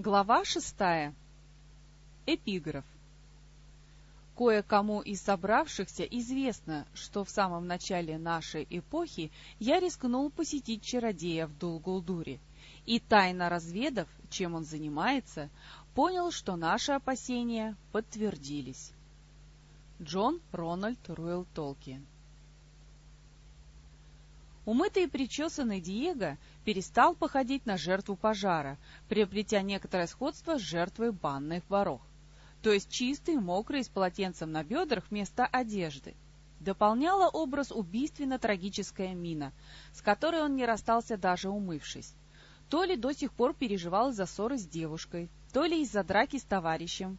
Глава шестая. Эпиграф. Кое-кому из собравшихся известно, что в самом начале нашей эпохи я рискнул посетить чародея в Дулгулдуре, и, тайно разведав, чем он занимается, понял, что наши опасения подтвердились. Джон Рональд Руэлл Толкиен Умытый и причесанный Диего перестал походить на жертву пожара, приобретя некоторое сходство с жертвой банных ворох, то есть чистый, мокрый, с полотенцем на бедрах вместо одежды. Дополняла образ убийственно-трагическая мина, с которой он не расстался даже умывшись. То ли до сих пор переживал из-за ссоры с девушкой, то ли из-за драки с товарищем,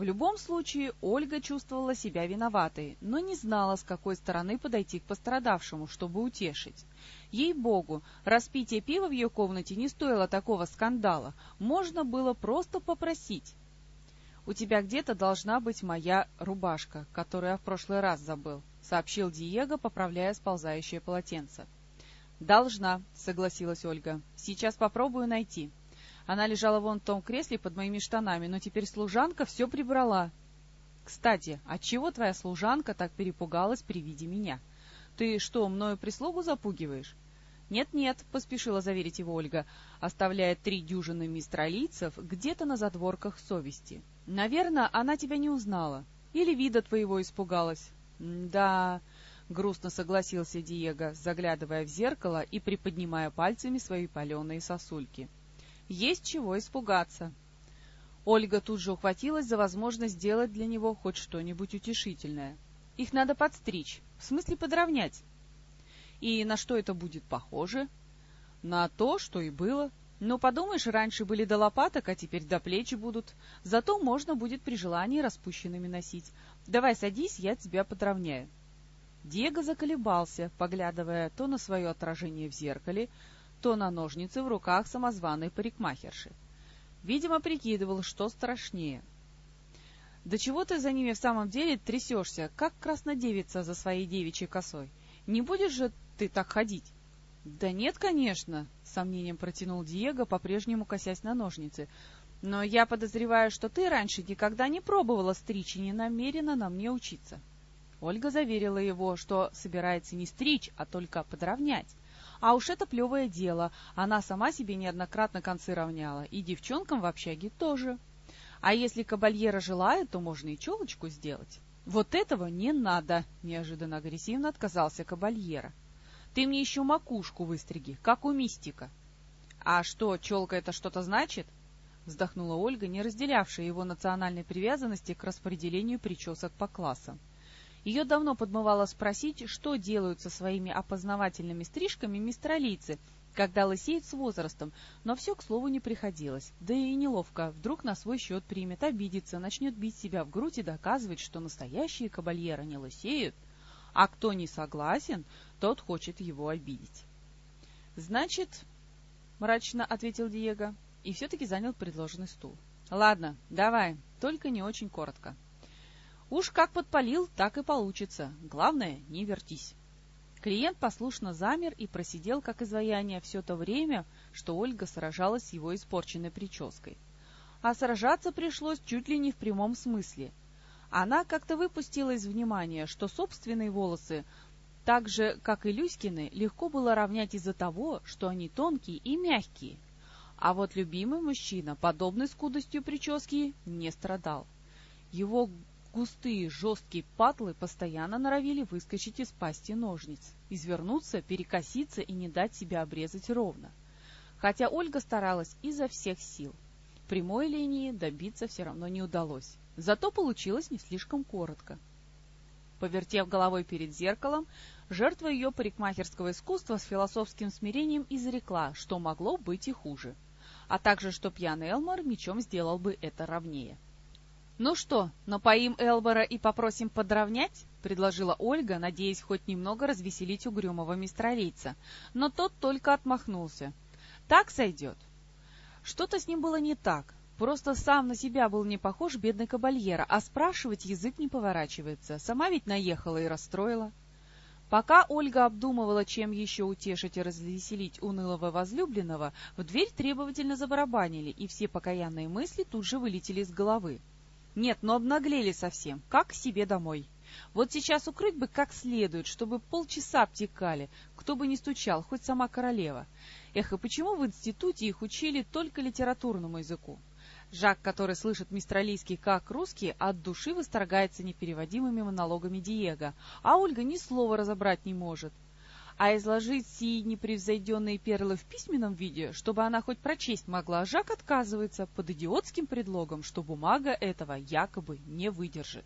в любом случае, Ольга чувствовала себя виноватой, но не знала, с какой стороны подойти к пострадавшему, чтобы утешить. Ей-богу, распитие пива в ее комнате не стоило такого скандала, можно было просто попросить. «У тебя где-то должна быть моя рубашка, которую я в прошлый раз забыл», — сообщил Диего, поправляя сползающее полотенце. «Должна», — согласилась Ольга. «Сейчас попробую найти». Она лежала вон в том кресле под моими штанами, но теперь служанка все прибрала. Кстати, отчего твоя служанка так перепугалась при виде меня? Ты что, мною прислугу запугиваешь? «Нет-нет», — поспешила заверить его Ольга, оставляя три дюжины мистралийцев где-то на задворках совести. «Наверное, она тебя не узнала. Или вида твоего испугалась». «Да...» — грустно согласился Диего, заглядывая в зеркало и приподнимая пальцами свои паленые сосульки. Есть чего испугаться. Ольга тут же ухватилась за возможность сделать для него хоть что-нибудь утешительное. Их надо подстричь, в смысле подровнять. И на что это будет похоже? На то, что и было. Но подумаешь, раньше были до лопаток, а теперь до плеч будут. Зато можно будет при желании распущенными носить. Давай садись, я тебя подровняю. Диего заколебался, поглядывая то на свое отражение в зеркале, то на ножницы в руках самозваной парикмахерши. Видимо, прикидывал, что страшнее. «Да чего ты за ними в самом деле трясешься, как краснодевица за своей девичьей косой? Не будешь же ты так ходить?» «Да нет, конечно», — сомнением протянул Диего, по-прежнему косясь на ножницы. «Но я подозреваю, что ты раньше никогда не пробовала стричь и не намерена на мне учиться». Ольга заверила его, что собирается не стричь, а только подровнять. А уж это плевое дело, она сама себе неоднократно концы равняла, и девчонкам в общаге тоже. А если кабальера желает, то можно и челочку сделать. Вот этого не надо, неожиданно агрессивно отказался кабальера. Ты мне еще макушку выстриги, как у мистика. А что, челка это что-то значит? Вздохнула Ольга, не разделявшая его национальной привязанности к распределению причесок по классам. Ее давно подмывало спросить, что делают со своими опознавательными стрижками мистралийцы, когда лысеют с возрастом, но все к слову не приходилось. Да и неловко, вдруг на свой счет примет, обидится, начнет бить себя в грудь и доказывать, что настоящие кабальеры не лысеют, а кто не согласен, тот хочет его обидеть. «Значит...» — мрачно ответил Диего и все-таки занял предложенный стул. «Ладно, давай, только не очень коротко». Уж как подпалил, так и получится. Главное, не вертись. Клиент послушно замер и просидел, как изваяние, все то время, что Ольга сражалась с его испорченной прической. А сражаться пришлось чуть ли не в прямом смысле. Она как-то выпустила из внимания, что собственные волосы, так же, как и Люськины, легко было равнять из-за того, что они тонкие и мягкие. А вот любимый мужчина подобной скудостью прически не страдал. Его Густые жесткие патлы постоянно норовили выскочить из пасти ножниц, извернуться, перекоситься и не дать себя обрезать ровно. Хотя Ольга старалась изо всех сил. Прямой линии добиться все равно не удалось. Зато получилось не слишком коротко. Повертев головой перед зеркалом, жертва ее парикмахерского искусства с философским смирением изрекла, что могло быть и хуже, а также, что пьяный Элмор мечом сделал бы это ровнее. «Ну что, напоим Элбора и попросим подровнять?» — предложила Ольга, надеясь хоть немного развеселить угрюмого мистралийца. Но тот только отмахнулся. «Так сойдет». Что-то с ним было не так. Просто сам на себя был не похож бедный кабальера, а спрашивать язык не поворачивается. Сама ведь наехала и расстроила. Пока Ольга обдумывала, чем еще утешить и развеселить унылого возлюбленного, в дверь требовательно забарабанили, и все покаянные мысли тут же вылетели из головы. Нет, но обнаглели совсем, как к себе домой. Вот сейчас укрыть бы как следует, чтобы полчаса обтекали, кто бы ни стучал, хоть сама королева. Эх, и почему в институте их учили только литературному языку? Жак, который слышит мистралийский как русский, от души восторгается непереводимыми монологами Диего, а Ольга ни слова разобрать не может. А изложить сии непревзойденные перлы в письменном виде, чтобы она хоть прочесть могла, Жак отказывается под идиотским предлогом, что бумага этого якобы не выдержит.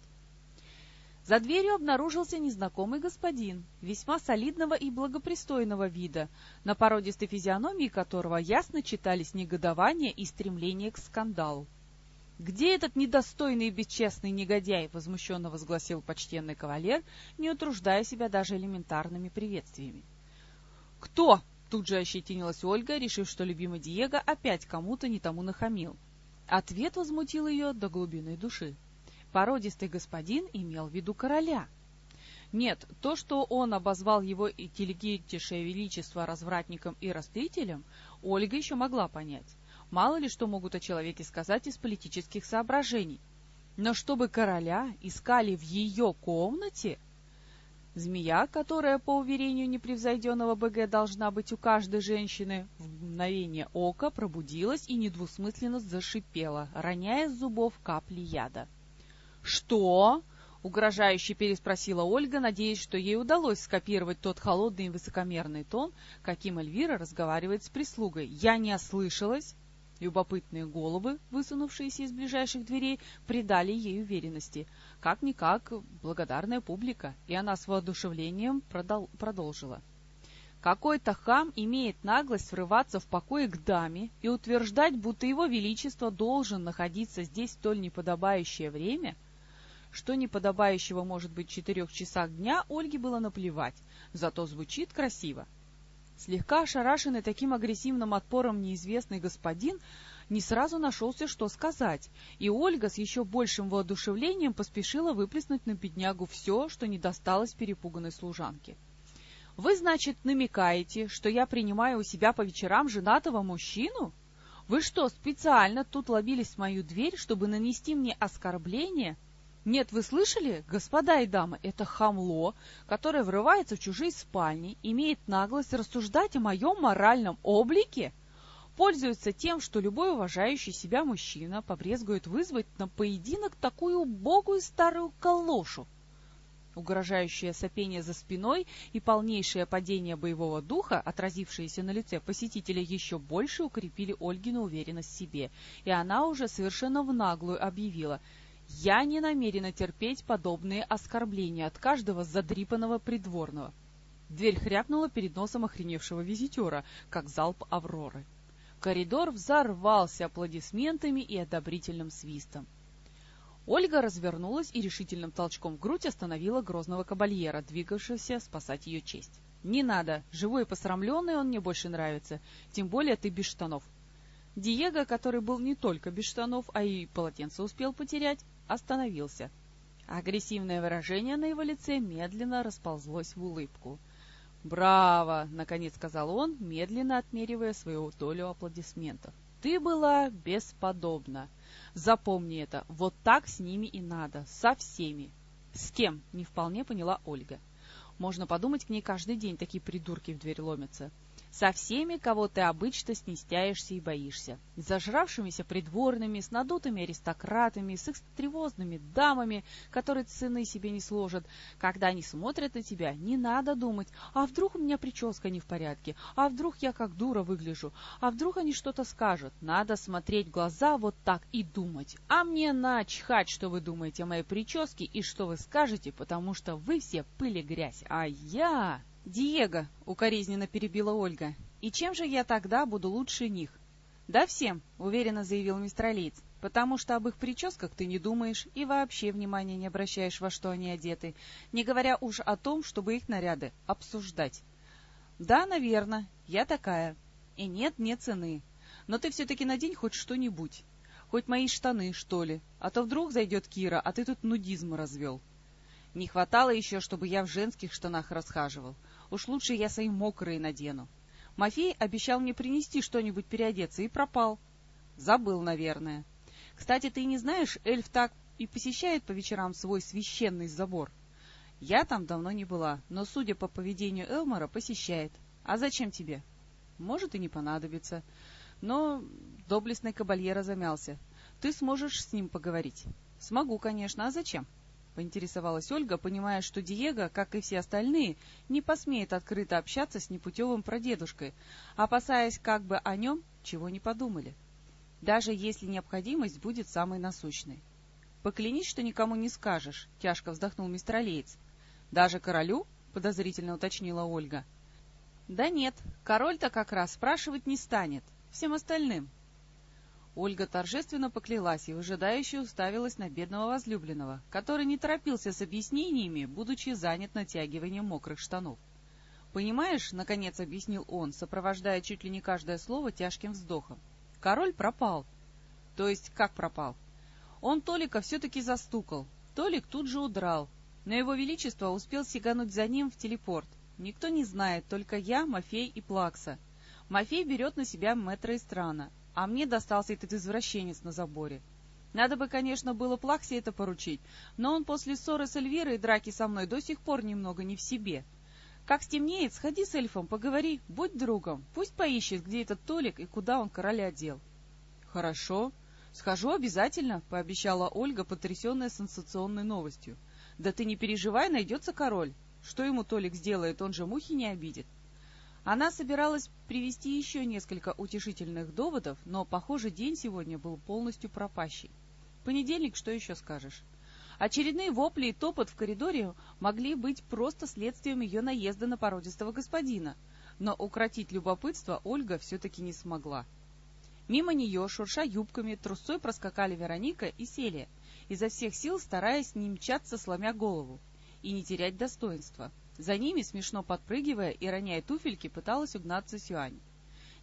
За дверью обнаружился незнакомый господин, весьма солидного и благопристойного вида, на породистой физиономии которого ясно читались негодование и стремление к скандалу. «Где этот недостойный и бесчестный негодяй?» — возмущенно возгласил почтенный кавалер, не утруждая себя даже элементарными приветствиями. «Кто?» — тут же ощетинилась Ольга, решив, что любимый Диего опять кому-то не тому нахамил. Ответ возмутил ее до глубины души породистый господин имел в виду короля. Нет, то, что он обозвал его интеллигентнейшее величество развратником и растлителем, Ольга еще могла понять. Мало ли что могут о человеке сказать из политических соображений. Но чтобы короля искали в ее комнате... Змея, которая, по уверению непревзойденного БГ, должна быть у каждой женщины, в мгновение ока пробудилась и недвусмысленно зашипела, роняя с зубов капли яда. «Что?» — угрожающе переспросила Ольга, надеясь, что ей удалось скопировать тот холодный и высокомерный тон, каким Эльвира разговаривает с прислугой. «Я не ослышалась?» Любопытные головы, высунувшиеся из ближайших дверей, придали ей уверенности. Как-никак, благодарная публика, и она с воодушевлением продол продолжила. Какой-то хам имеет наглость врываться в покое к даме и утверждать, будто его величество должен находиться здесь в столь неподобающее время — что неподобающего может быть в четырех часах дня, Ольге было наплевать, зато звучит красиво. Слегка ошарашенный таким агрессивным отпором неизвестный господин не сразу нашелся, что сказать, и Ольга с еще большим воодушевлением поспешила выплеснуть на беднягу все, что не досталось перепуганной служанке. «Вы, значит, намекаете, что я принимаю у себя по вечерам женатого мужчину? Вы что, специально тут лобились в мою дверь, чтобы нанести мне оскорбление?» Нет, вы слышали, господа и дамы, это хамло, которое врывается в чужие спальни, имеет наглость рассуждать о моем моральном облике, пользуется тем, что любой уважающий себя мужчина побрезгует вызвать на поединок такую убогую старую калошу. Угрожающее сопение за спиной и полнейшее падение боевого духа, отразившееся на лице посетителя, еще больше укрепили Ольгину уверенность в себе, и она уже совершенно в наглую объявила — я не намерена терпеть подобные оскорбления от каждого задрипанного придворного. Дверь хряпнула перед носом охреневшего визитера, как залп Авроры. Коридор взорвался аплодисментами и одобрительным свистом. Ольга развернулась и решительным толчком в грудь остановила грозного кабальера, двигавшегося спасать ее честь. «Не надо! Живой и посрамленный он мне больше нравится, тем более ты без штанов». Диего, который был не только без штанов, а и полотенце успел потерять, остановился. Агрессивное выражение на его лице медленно расползлось в улыбку. «Браво!» — наконец сказал он, медленно отмеривая свою долю аплодисментов. «Ты была бесподобна. Запомни это, вот так с ними и надо, со всеми». «С кем?» — не вполне поняла Ольга. «Можно подумать, к ней каждый день такие придурки в дверь ломятся со всеми, кого ты обычно снестяешься и боишься, с зажравшимися придворными, с надутыми аристократами, с экстривозными дамами, которые цены себе не сложат. Когда они смотрят на тебя, не надо думать, а вдруг у меня прическа не в порядке, а вдруг я как дура выгляжу, а вдруг они что-то скажут. Надо смотреть в глаза вот так и думать. А мне начхать, что вы думаете о моей прическе и что вы скажете, потому что вы все пыль и грязь, а я... «Диего!» — укоризненно перебила Ольга. «И чем же я тогда буду лучше них?» «Да всем!» — уверенно заявил мистер Алиц. «Потому что об их прическах ты не думаешь и вообще внимания не обращаешь, во что они одеты, не говоря уж о том, чтобы их наряды обсуждать». «Да, наверное, я такая. И нет мне цены. Но ты все-таки надень хоть что-нибудь. Хоть мои штаны, что ли. А то вдруг зайдет Кира, а ты тут нудизм развел». Не хватало еще, чтобы я в женских штанах расхаживал. Уж лучше я свои мокрые надену. Мафей обещал мне принести что-нибудь переодеться и пропал. Забыл, наверное. Кстати, ты не знаешь, эльф так и посещает по вечерам свой священный забор. Я там давно не была, но, судя по поведению Элмора, посещает. А зачем тебе? Может, и не понадобится. Но доблестный кабальера замялся. Ты сможешь с ним поговорить? Смогу, конечно. А зачем? Поинтересовалась Ольга, понимая, что Диего, как и все остальные, не посмеет открыто общаться с непутевым прадедушкой, опасаясь, как бы о нем чего не подумали. Даже если необходимость будет самой насущной. «Поклянись, что никому не скажешь», — тяжко вздохнул мистер Олеец. «Даже королю?» — подозрительно уточнила Ольга. «Да нет, король-то как раз спрашивать не станет. Всем остальным». Ольга торжественно поклялась и выжидающе уставилась на бедного возлюбленного, который не торопился с объяснениями, будучи занят натягиванием мокрых штанов. «Понимаешь, — наконец объяснил он, сопровождая чуть ли не каждое слово тяжким вздохом, — король пропал». «То есть как пропал?» Он Толика все-таки застукал. Толик тут же удрал, но его величество успел сигануть за ним в телепорт. Никто не знает, только я, Мафей и Плакса. Мафей берет на себя мэтра страна, а мне достался этот извращенец на заборе. Надо бы, конечно, было Плаксе это поручить, но он после ссоры с Эльвирой и драки со мной до сих пор немного не в себе. Как стемнеет, сходи с эльфом, поговори, будь другом, пусть поищет, где этот Толик и куда он короля дел. — Хорошо, «Схожу обязательно», — пообещала Ольга, потрясенная сенсационной новостью. «Да ты не переживай, найдется король. Что ему Толик сделает, он же мухи не обидит». Она собиралась привести еще несколько утешительных доводов, но, похоже, день сегодня был полностью пропащий. Понедельник, что еще скажешь? Очередные вопли и топот в коридоре могли быть просто следствием ее наезда на породистого господина, но укротить любопытство Ольга все-таки не смогла. Мимо нее, шурша юбками, трусцой проскакали Вероника и Селия, изо всех сил стараясь не мчаться, сломя голову, и не терять достоинства. За ними, смешно подпрыгивая и роняя туфельки, пыталась угнаться Сюань.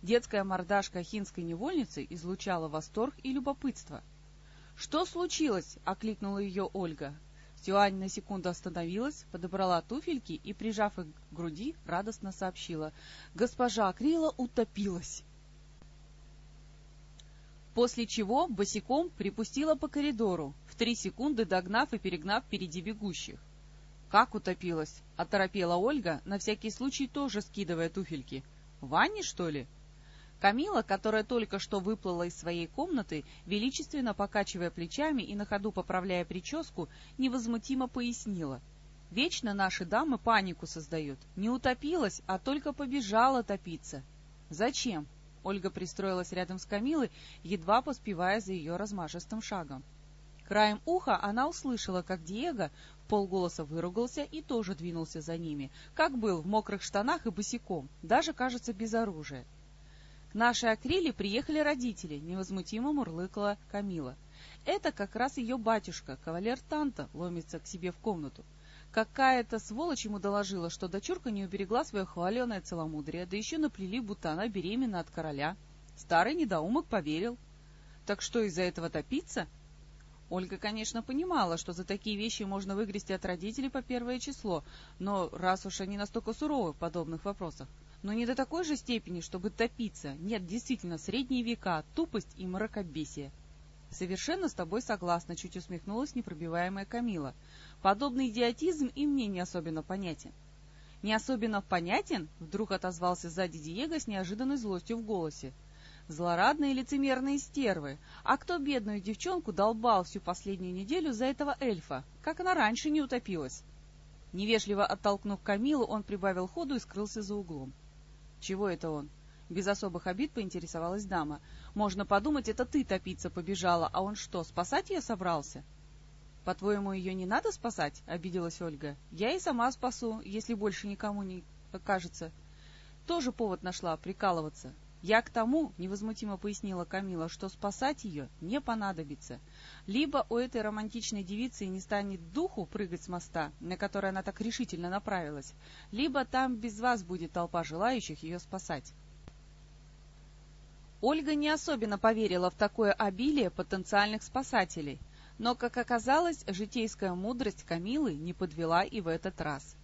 Детская мордашка хинской невольницы излучала восторг и любопытство. «Что случилось?» — окликнула ее Ольга. Сюань на секунду остановилась, подобрала туфельки и, прижав их к груди, радостно сообщила. «Госпожа Акрила утопилась!» после чего босиком припустила по коридору, в три секунды догнав и перегнав впереди бегущих. «Как утопилась?» — оторопела Ольга, на всякий случай тоже скидывая туфельки. «В что ли?» Камила, которая только что выплыла из своей комнаты, величественно покачивая плечами и на ходу поправляя прическу, невозмутимо пояснила. «Вечно наши дамы панику создают. Не утопилась, а только побежала топиться. Зачем? Ольга пристроилась рядом с Камилой, едва поспевая за ее размашистым шагом. Краем уха она услышала, как Диего в полголоса выругался и тоже двинулся за ними, как был в мокрых штанах и босиком, даже, кажется, без оружия. К нашей Акриле приехали родители, невозмутимо мурлыкала Камила. Это как раз ее батюшка, кавалер Танта, ломится к себе в комнату. Какая-то сволочь ему доложила, что дочурка не уберегла свое хваленое целомудрие, да еще наплели, будто она беременна от короля. Старый недоумок поверил. Так что из-за этого топиться? Ольга, конечно, понимала, что за такие вещи можно выгрести от родителей по первое число, но раз уж они настолько суровы в подобных вопросах, но не до такой же степени, чтобы топиться. Нет, действительно, средние века, тупость и мракобесие. «Совершенно с тобой согласна», — чуть усмехнулась непробиваемая Камила. «Подобный идиотизм и мне не особенно понятен». «Не особенно понятен?» — вдруг отозвался сзади Диего с неожиданной злостью в голосе. «Злорадные лицемерные стервы! А кто бедную девчонку долбал всю последнюю неделю за этого эльфа? Как она раньше не утопилась?» Невежливо оттолкнув Камилу, он прибавил ходу и скрылся за углом. «Чего это он?» Без особых обид поинтересовалась дама. «Можно подумать, это ты топиться побежала, а он что, спасать ее собрался?» «По-твоему, ее не надо спасать?» — обиделась Ольга. «Я и сама спасу, если больше никому не кажется. Тоже повод нашла прикалываться. Я к тому, — невозмутимо пояснила Камила, — что спасать ее не понадобится. Либо у этой романтичной девицы не станет духу прыгать с моста, на который она так решительно направилась, либо там без вас будет толпа желающих ее спасать. Ольга не особенно поверила в такое обилие потенциальных спасателей, Но, как оказалось, житейская мудрость Камилы не подвела и в этот раз.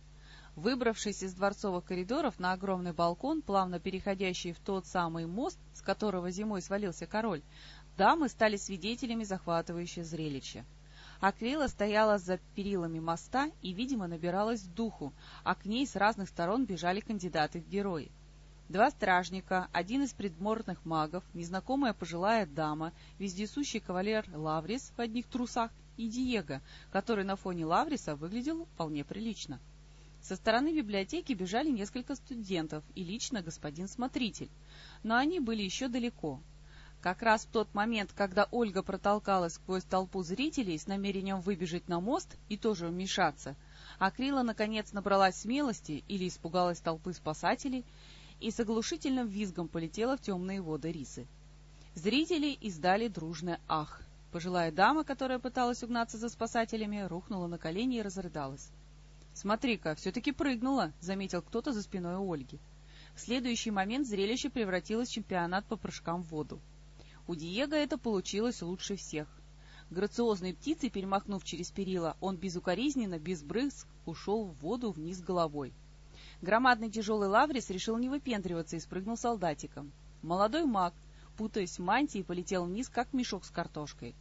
Выбравшись из дворцовых коридоров на огромный балкон, плавно переходящий в тот самый мост, с которого зимой свалился король, дамы стали свидетелями захватывающего зрелища. Акрила стояла за перилами моста и, видимо, набиралась духу, а к ней с разных сторон бежали кандидаты в герои. Два стражника, один из предмортных магов, незнакомая пожилая дама, вездесущий кавалер Лаврис в одних трусах и Диего, который на фоне Лавриса выглядел вполне прилично. Со стороны библиотеки бежали несколько студентов и лично господин смотритель, но они были еще далеко. Как раз в тот момент, когда Ольга протолкалась сквозь толпу зрителей с намерением выбежать на мост и тоже вмешаться, Акрила наконец набралась смелости или испугалась толпы спасателей и с оглушительным визгом полетела в темные воды рисы. Зрители издали дружное «ах». Пожилая дама, которая пыталась угнаться за спасателями, рухнула на колени и разрыдалась. «Смотри-ка, все-таки прыгнула», — заметил кто-то за спиной у Ольги. В следующий момент зрелище превратилось в чемпионат по прыжкам в воду. У Диего это получилось лучше всех. Грациозной птицей, перемахнув через перила, он безукоризненно, без брызг, ушел в воду вниз головой. Громадный тяжелый лаврис решил не выпендриваться и спрыгнул солдатиком. Молодой маг, путаясь в мантии, полетел вниз, как мешок с картошкой.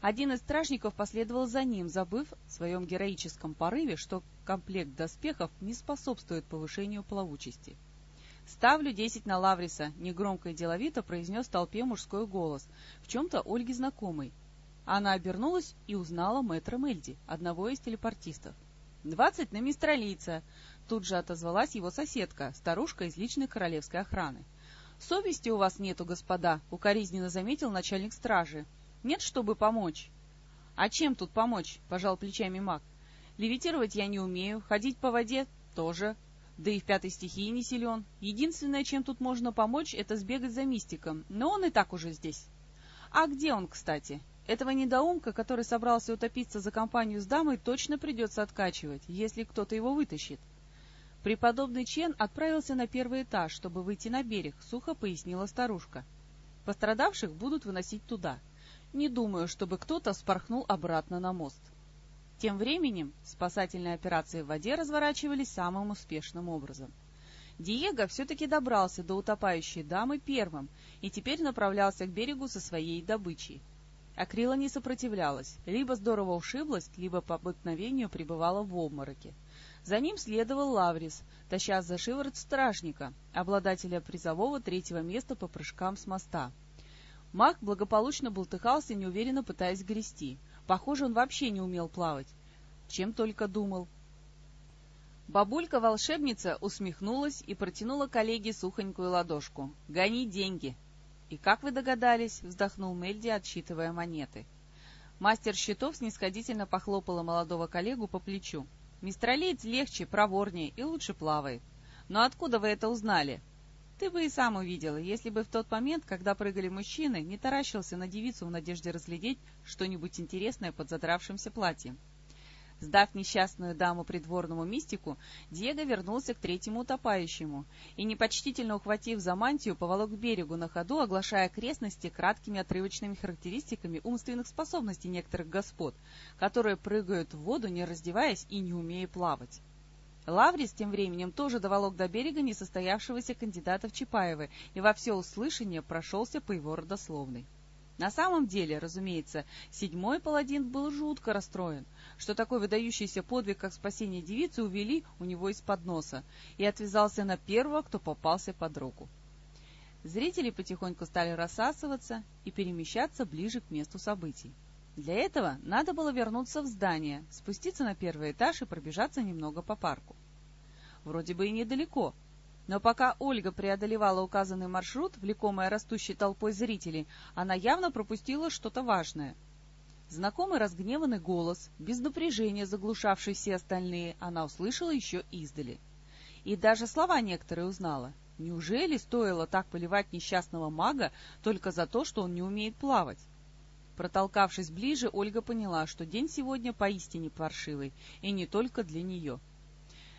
Один из стражников последовал за ним, забыв в своем героическом порыве, что комплект доспехов не способствует повышению плавучести. «Ставлю десять на Лавриса», — негромко и деловито произнес толпе мужской голос, в чем-то Ольге знакомый. Она обернулась и узнала мэтра Мельди, одного из телепортистов. «Двадцать на мистралийца», Тут же отозвалась его соседка, старушка из личной королевской охраны. «Совести у вас нету, господа», — укоризненно заметил начальник стражи. «Нет, чтобы помочь». «А чем тут помочь?» — пожал плечами маг. «Левитировать я не умею, ходить по воде тоже, да и в пятой стихии не силен. Единственное, чем тут можно помочь, это сбегать за мистиком, но он и так уже здесь». «А где он, кстати?» Этого недоумка, который собрался утопиться за компанию с дамой, точно придется откачивать, если кто-то его вытащит. Преподобный Чен отправился на первый этаж, чтобы выйти на берег, сухо пояснила старушка. Пострадавших будут выносить туда. Не думаю, чтобы кто-то спорхнул обратно на мост. Тем временем спасательные операции в воде разворачивались самым успешным образом. Диего все-таки добрался до утопающей дамы первым и теперь направлялся к берегу со своей добычей. Акрила не сопротивлялась, либо здорово ушиблась, либо по обыкновению пребывала в обмороке. За ним следовал Лаврис, таща за шиворот стражника, обладателя призового третьего места по прыжкам с моста. Маг благополучно бултыхался, неуверенно пытаясь грести. Похоже, он вообще не умел плавать. Чем только думал. Бабулька-волшебница усмехнулась и протянула коллеге сухонькую ладошку. «Гони деньги!» «И как вы догадались?» — вздохнул Мельди, отсчитывая монеты. Мастер счетов снисходительно похлопала молодого коллегу по плечу. Мистралиец легче, проворнее и лучше плавает. Но откуда вы это узнали? Ты бы и сам увидел, если бы в тот момент, когда прыгали мужчины, не таращился на девицу в надежде разглядеть что-нибудь интересное под задравшимся платьем. Сдав несчастную даму придворному мистику, Диего вернулся к третьему утопающему и, непочтительно ухватив за мантию, поволок к берегу на ходу, оглашая окрестности краткими отрывочными характеристиками умственных способностей некоторых господ, которые прыгают в воду, не раздеваясь и не умея плавать. Лаврис тем временем тоже доволок до берега несостоявшегося кандидата в Чапаевы и во всеуслышание прошелся по его родословной. На самом деле, разумеется, седьмой паладин был жутко расстроен, что такой выдающийся подвиг, как спасение девицы, увели у него из-под носа, и отвязался на первого, кто попался под руку. Зрители потихоньку стали рассасываться и перемещаться ближе к месту событий. Для этого надо было вернуться в здание, спуститься на первый этаж и пробежаться немного по парку. Вроде бы и недалеко, но пока Ольга преодолевала указанный маршрут, влекомая растущей толпой зрителей, она явно пропустила что-то важное. Знакомый разгневанный голос, без напряжения заглушавший все остальные, она услышала еще издали. И даже слова некоторые узнала. Неужели стоило так поливать несчастного мага только за то, что он не умеет плавать? Протолкавшись ближе, Ольга поняла, что день сегодня поистине паршивый, и не только для нее —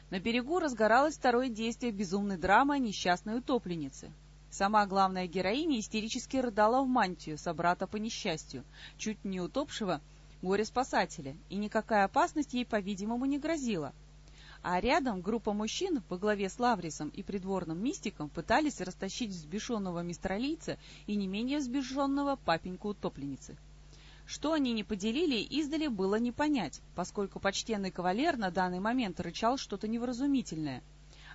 на берегу разгоралось второе действие безумной драмы о несчастной утопленнице. Сама главная героиня истерически рыдала в мантию собрата по несчастью, чуть не утопшего горе-спасателя, и никакая опасность ей, по-видимому, не грозила. А рядом группа мужчин во главе с Лаврисом и придворным мистиком пытались растащить взбешенного мистралийца и не менее взбешенного папеньку утопленницы. Что они не поделили, издали было не понять, поскольку почтенный кавалер на данный момент рычал что-то невразумительное.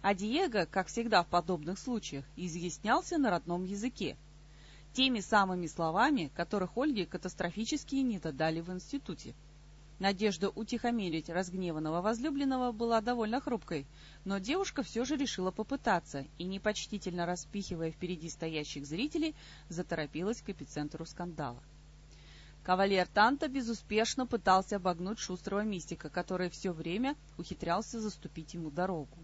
А Диего, как всегда в подобных случаях, изъяснялся на родном языке. Теми самыми словами, которых Ольге катастрофически не додали в институте. Надежда утихомирить разгневанного возлюбленного была довольно хрупкой, но девушка все же решила попытаться и, непочтительно распихивая впереди стоящих зрителей, заторопилась к эпицентру скандала. Кавалер Танта безуспешно пытался обогнуть шустрого мистика, который все время ухитрялся заступить ему дорогу.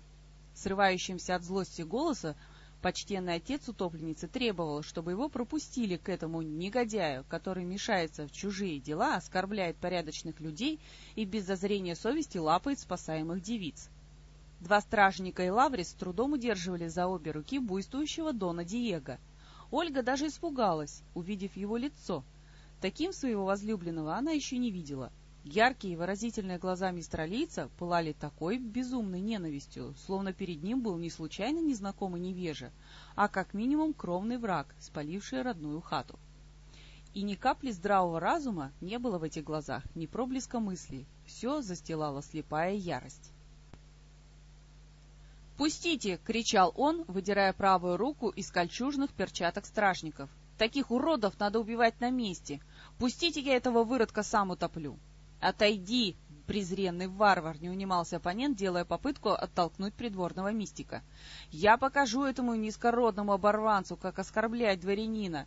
Срывающимся от злости голоса почтенный отец утопленницы требовал, чтобы его пропустили к этому негодяю, который мешается в чужие дела, оскорбляет порядочных людей и без зазрения совести лапает спасаемых девиц. Два стражника и Лаврис с трудом удерживали за обе руки буйствующего Дона Диего. Ольга даже испугалась, увидев его лицо — Таким своего возлюбленного она еще не видела. Яркие и выразительные глаза мистера Лица пылали такой безумной ненавистью, словно перед ним был не случайно незнакомый невежа, а как минимум кровный враг, спаливший родную хату. И ни капли здравого разума не было в этих глазах, ни проблеска мысли. Все застилала слепая ярость. «Пустите!» — кричал он, выдирая правую руку из кольчужных перчаток стражников. Таких уродов надо убивать на месте. Пустите я этого выродка сам утоплю. Отойди, презренный варвар, не унимался оппонент, делая попытку оттолкнуть придворного мистика. Я покажу этому низкородному оборванцу, как оскорблять дворянина.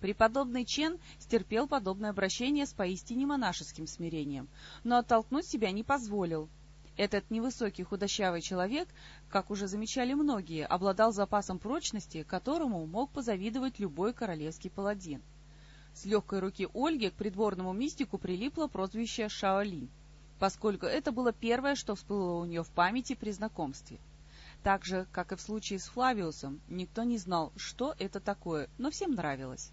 Преподобный Чен стерпел подобное обращение с поистине монашеским смирением, но оттолкнуть себя не позволил. Этот невысокий худощавый человек, как уже замечали многие, обладал запасом прочности, которому мог позавидовать любой королевский паладин. С легкой руки Ольги к придворному мистику прилипло прозвище Шаолинь, поскольку это было первое, что всплыло у нее в памяти при знакомстве. Так же, как и в случае с Флавиусом, никто не знал, что это такое, но всем нравилось.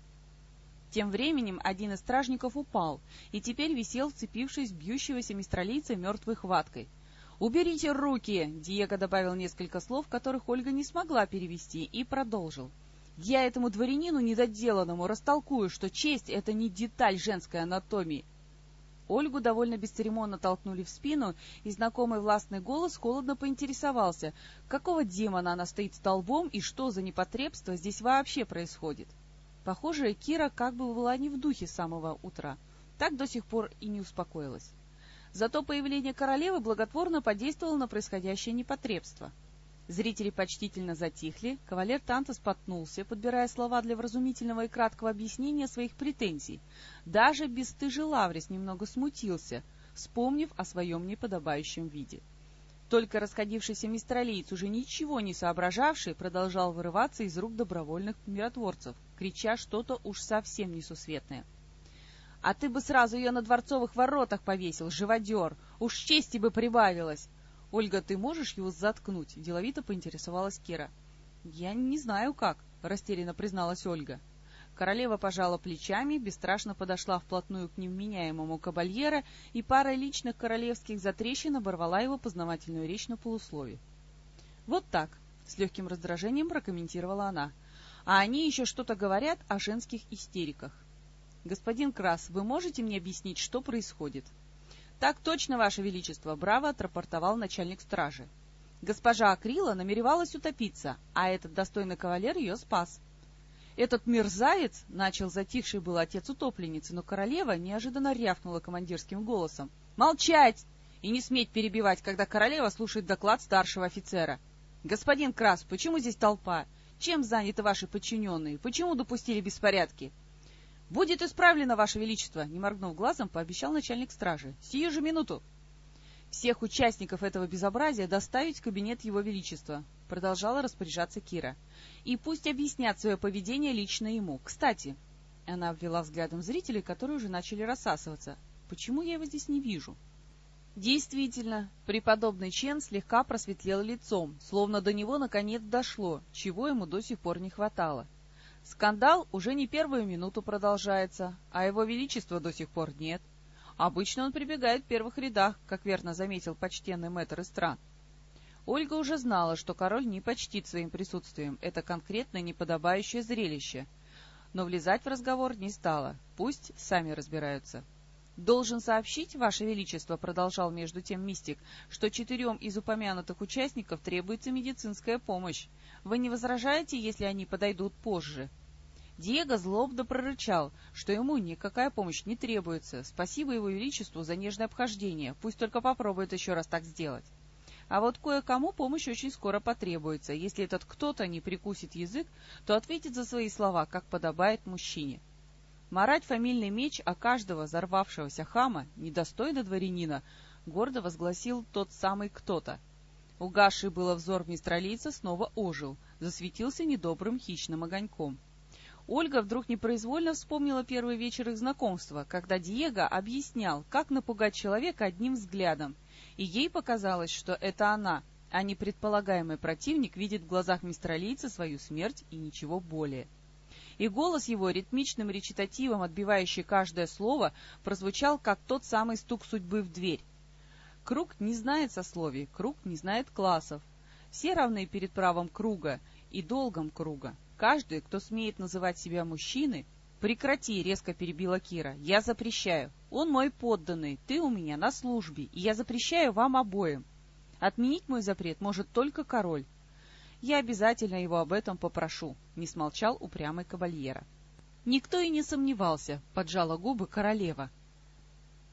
Тем временем один из стражников упал и теперь висел, вцепившись в бьющегося мистралийца мертвой хваткой — «Уберите руки!» — Диего добавил несколько слов, которых Ольга не смогла перевести, и продолжил. «Я этому дворянину недоделанному растолкую, что честь — это не деталь женской анатомии». Ольгу довольно бесцеремонно толкнули в спину, и знакомый властный голос холодно поинтересовался, какого демона она стоит столбом и что за непотребство здесь вообще происходит. Похоже, Кира как бы была не в духе с самого утра. Так до сих пор и не успокоилась. Зато появление королевы благотворно подействовало на происходящее непотребство. Зрители почтительно затихли, кавалер Танта споткнулся, подбирая слова для вразумительного и краткого объяснения своих претензий. Даже бесстыжий Лаврис немного смутился, вспомнив о своем неподобающем виде. Только расходившийся мистралиец, уже ничего не соображавший, продолжал вырываться из рук добровольных миротворцев, крича что-то уж совсем несусветное. А ты бы сразу ее на дворцовых воротах повесил, живодер. Уж чести бы прибавилось. Ольга, ты можешь его заткнуть? Деловито поинтересовалась Кира. Я не знаю как, растерянно призналась Ольга. Королева пожала плечами, бесстрашно подошла вплотную к невменяемому кабальера и парой личных королевских затрещин оборвала его познавательную речь на полуслове. «Вот так», — с легким раздражением прокомментировала она. «А они еще что-то говорят о женских истериках. «Господин Крас, вы можете мне объяснить, что происходит?» «Так точно, Ваше Величество!» — браво отрапортовал начальник стражи. Госпожа Акрила намеревалась утопиться, а этот достойный кавалер ее спас. «Этот мерзавец!» — начал затихший был отец утопленницы, но королева неожиданно рявкнула командирским голосом. «Молчать! И не сметь перебивать, когда королева слушает доклад старшего офицера!» «Господин Крас, почему здесь толпа? Чем заняты ваши подчиненные? Почему допустили беспорядки?» «Будет исправлено, Ваше Величество!» — не моргнув глазом, пообещал начальник стражи. «Сию же минуту!» «Всех участников этого безобразия доставить в кабинет Его Величества», — продолжала распоряжаться Кира. «И пусть объяснят свое поведение лично ему. Кстати...» Она обвела взглядом зрителей, которые уже начали рассасываться. «Почему я его здесь не вижу?» Действительно, преподобный Чен слегка просветлел лицом, словно до него наконец дошло, чего ему до сих пор не хватало. Скандал уже не первую минуту продолжается, а его величества до сих пор нет. Обычно он прибегает в первых рядах, как верно заметил почтенный мэтр из стран. Ольга уже знала, что король не почтит своим присутствием это конкретно неподобающее зрелище, но влезать в разговор не стала, пусть сами разбираются. «Должен сообщить, Ваше Величество», — продолжал между тем мистик, «что четырем из упомянутых участников требуется медицинская помощь. Вы не возражаете, если они подойдут позже?» Диего злобно прорычал, что ему никакая помощь не требуется. Спасибо его величеству за нежное обхождение, пусть только попробует еще раз так сделать. А вот кое-кому помощь очень скоро потребуется. Если этот кто-то не прикусит язык, то ответит за свои слова, как подобает мужчине. Марать фамильный меч о каждого взорвавшегося хама, недостойно дворянина, гордо возгласил тот самый кто-то. Угасший было взор мистралийца снова ожил, засветился недобрым хищным огоньком. Ольга вдруг непроизвольно вспомнила первый вечер их знакомства, когда Диего объяснял, как напугать человека одним взглядом, и ей показалось, что это она, а не предполагаемый противник видит в глазах мистралийца свою смерть и ничего более и голос его, ритмичным речитативом, отбивающий каждое слово, прозвучал, как тот самый стук судьбы в дверь. Круг не знает сословий, круг не знает классов. Все равны перед правом круга и долгом круга. Каждый, кто смеет называть себя мужчиной, «Прекрати!» — резко перебила Кира. «Я запрещаю. Он мой подданный, ты у меня на службе, и я запрещаю вам обоим. Отменить мой запрет может только король. Я обязательно его об этом попрошу», — не смолчал упрямый кабальера. Никто и не сомневался, поджала губы королева.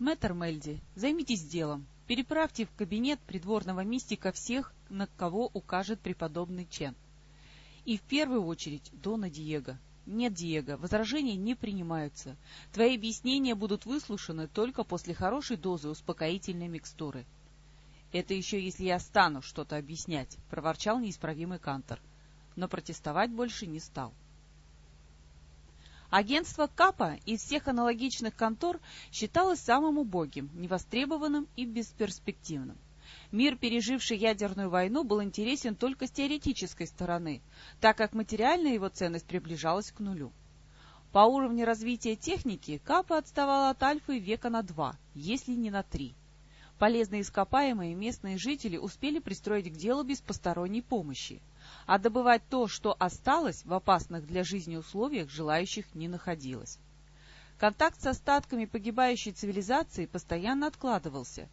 «Мэтр Мельди, займитесь делом. Переправьте в кабинет придворного мистика всех, на кого укажет преподобный Чен. И в первую очередь Дона Диего. Нет, Диего, возражения не принимаются. Твои объяснения будут выслушаны только после хорошей дозы успокоительной микстуры. «Это еще если я стану что-то объяснять», — проворчал неисправимый Кантор. Но протестовать больше не стал. Агентство КАПа из всех аналогичных контор считалось самым убогим, невостребованным и бесперспективным. Мир, переживший ядерную войну, был интересен только с теоретической стороны, так как материальная его ценность приближалась к нулю. По уровню развития техники КАПа отставала от Альфы века на два, если не на три. Полезные ископаемые местные жители успели пристроить к делу без посторонней помощи, а добывать то, что осталось в опасных для жизни условиях, желающих не находилось. Контакт с остатками погибающей цивилизации постоянно откладывался.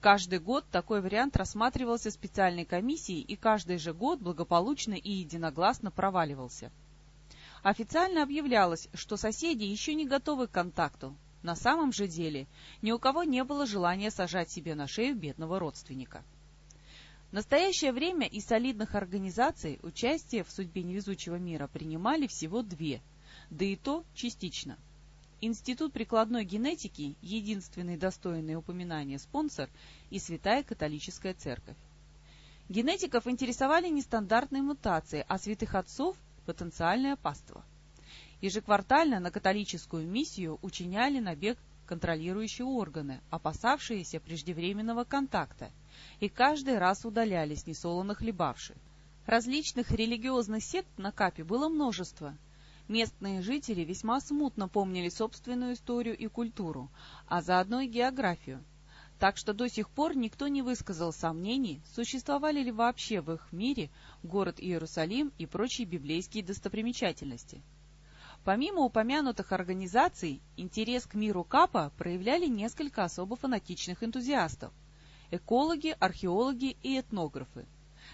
Каждый год такой вариант рассматривался специальной комиссией и каждый же год благополучно и единогласно проваливался. Официально объявлялось, что соседи еще не готовы к контакту, на самом же деле ни у кого не было желания сажать себе на шею бедного родственника. В настоящее время из солидных организаций участие в судьбе невезучего мира принимали всего две, да и то частично. Институт прикладной генетики, единственный достойный упоминания спонсор, и Святая Католическая Церковь. Генетиков интересовали нестандартные мутации, а святых отцов – потенциальное паство. Ежеквартально на католическую миссию учиняли набег контролирующие органы, опасавшиеся преждевременного контакта, и каждый раз удалялись несолоно хлебавши. Различных религиозных сект на Капе было множество. Местные жители весьма смутно помнили собственную историю и культуру, а заодно и географию. Так что до сих пор никто не высказал сомнений, существовали ли вообще в их мире город Иерусалим и прочие библейские достопримечательности. Помимо упомянутых организаций, интерес к миру Капа проявляли несколько особо фанатичных энтузиастов – экологи, археологи и этнографы.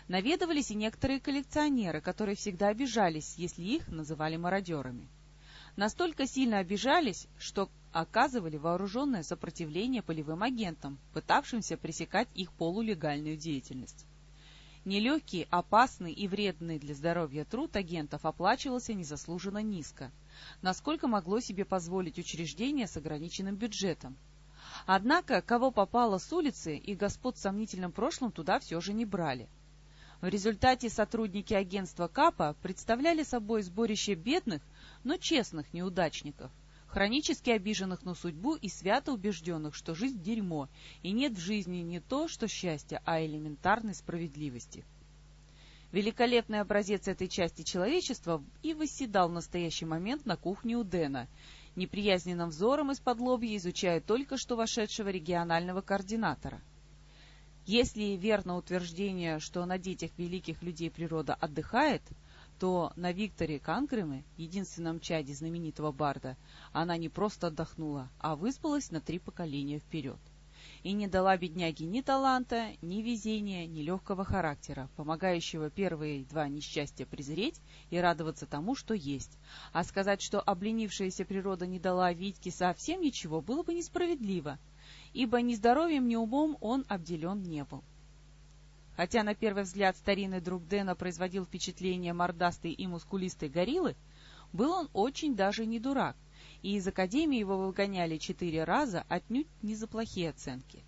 Наведывались и некоторые коллекционеры, которые всегда обижались, если их называли мародерами. Настолько сильно обижались, что оказывали вооруженное сопротивление полевым агентам, пытавшимся пресекать их полулегальную деятельность. Нелегкий, опасный и вредный для здоровья труд агентов оплачивался незаслуженно низко, насколько могло себе позволить учреждение с ограниченным бюджетом. Однако, кого попало с улицы и господ с сомнительным прошлым туда все же не брали. В результате сотрудники агентства КАПа представляли собой сборище бедных, но честных неудачников, хронически обиженных на судьбу и свято убежденных, что жизнь – дерьмо, и нет в жизни не то, что счастье, а элементарной справедливости. Великолепный образец этой части человечества и восседал в настоящий момент на кухне у Дэна, неприязненным взором из-под лобья изучая только что вошедшего регионального координатора. Если верно утверждение, что на детях великих людей природа отдыхает, то на Викторе Канкреме, единственном чаде знаменитого барда, она не просто отдохнула, а выспалась на три поколения вперед. И не дала бедняге ни таланта, ни везения, ни легкого характера, помогающего первые два несчастья презреть и радоваться тому, что есть. А сказать, что обленившаяся природа не дала Витьке совсем ничего, было бы несправедливо ибо ни здоровьем, ни умом он обделен не был. Хотя на первый взгляд старинный друг Дэна производил впечатление мордастой и мускулистой гориллы, был он очень даже не дурак, и из академии его выгоняли четыре раза отнюдь не за плохие оценки.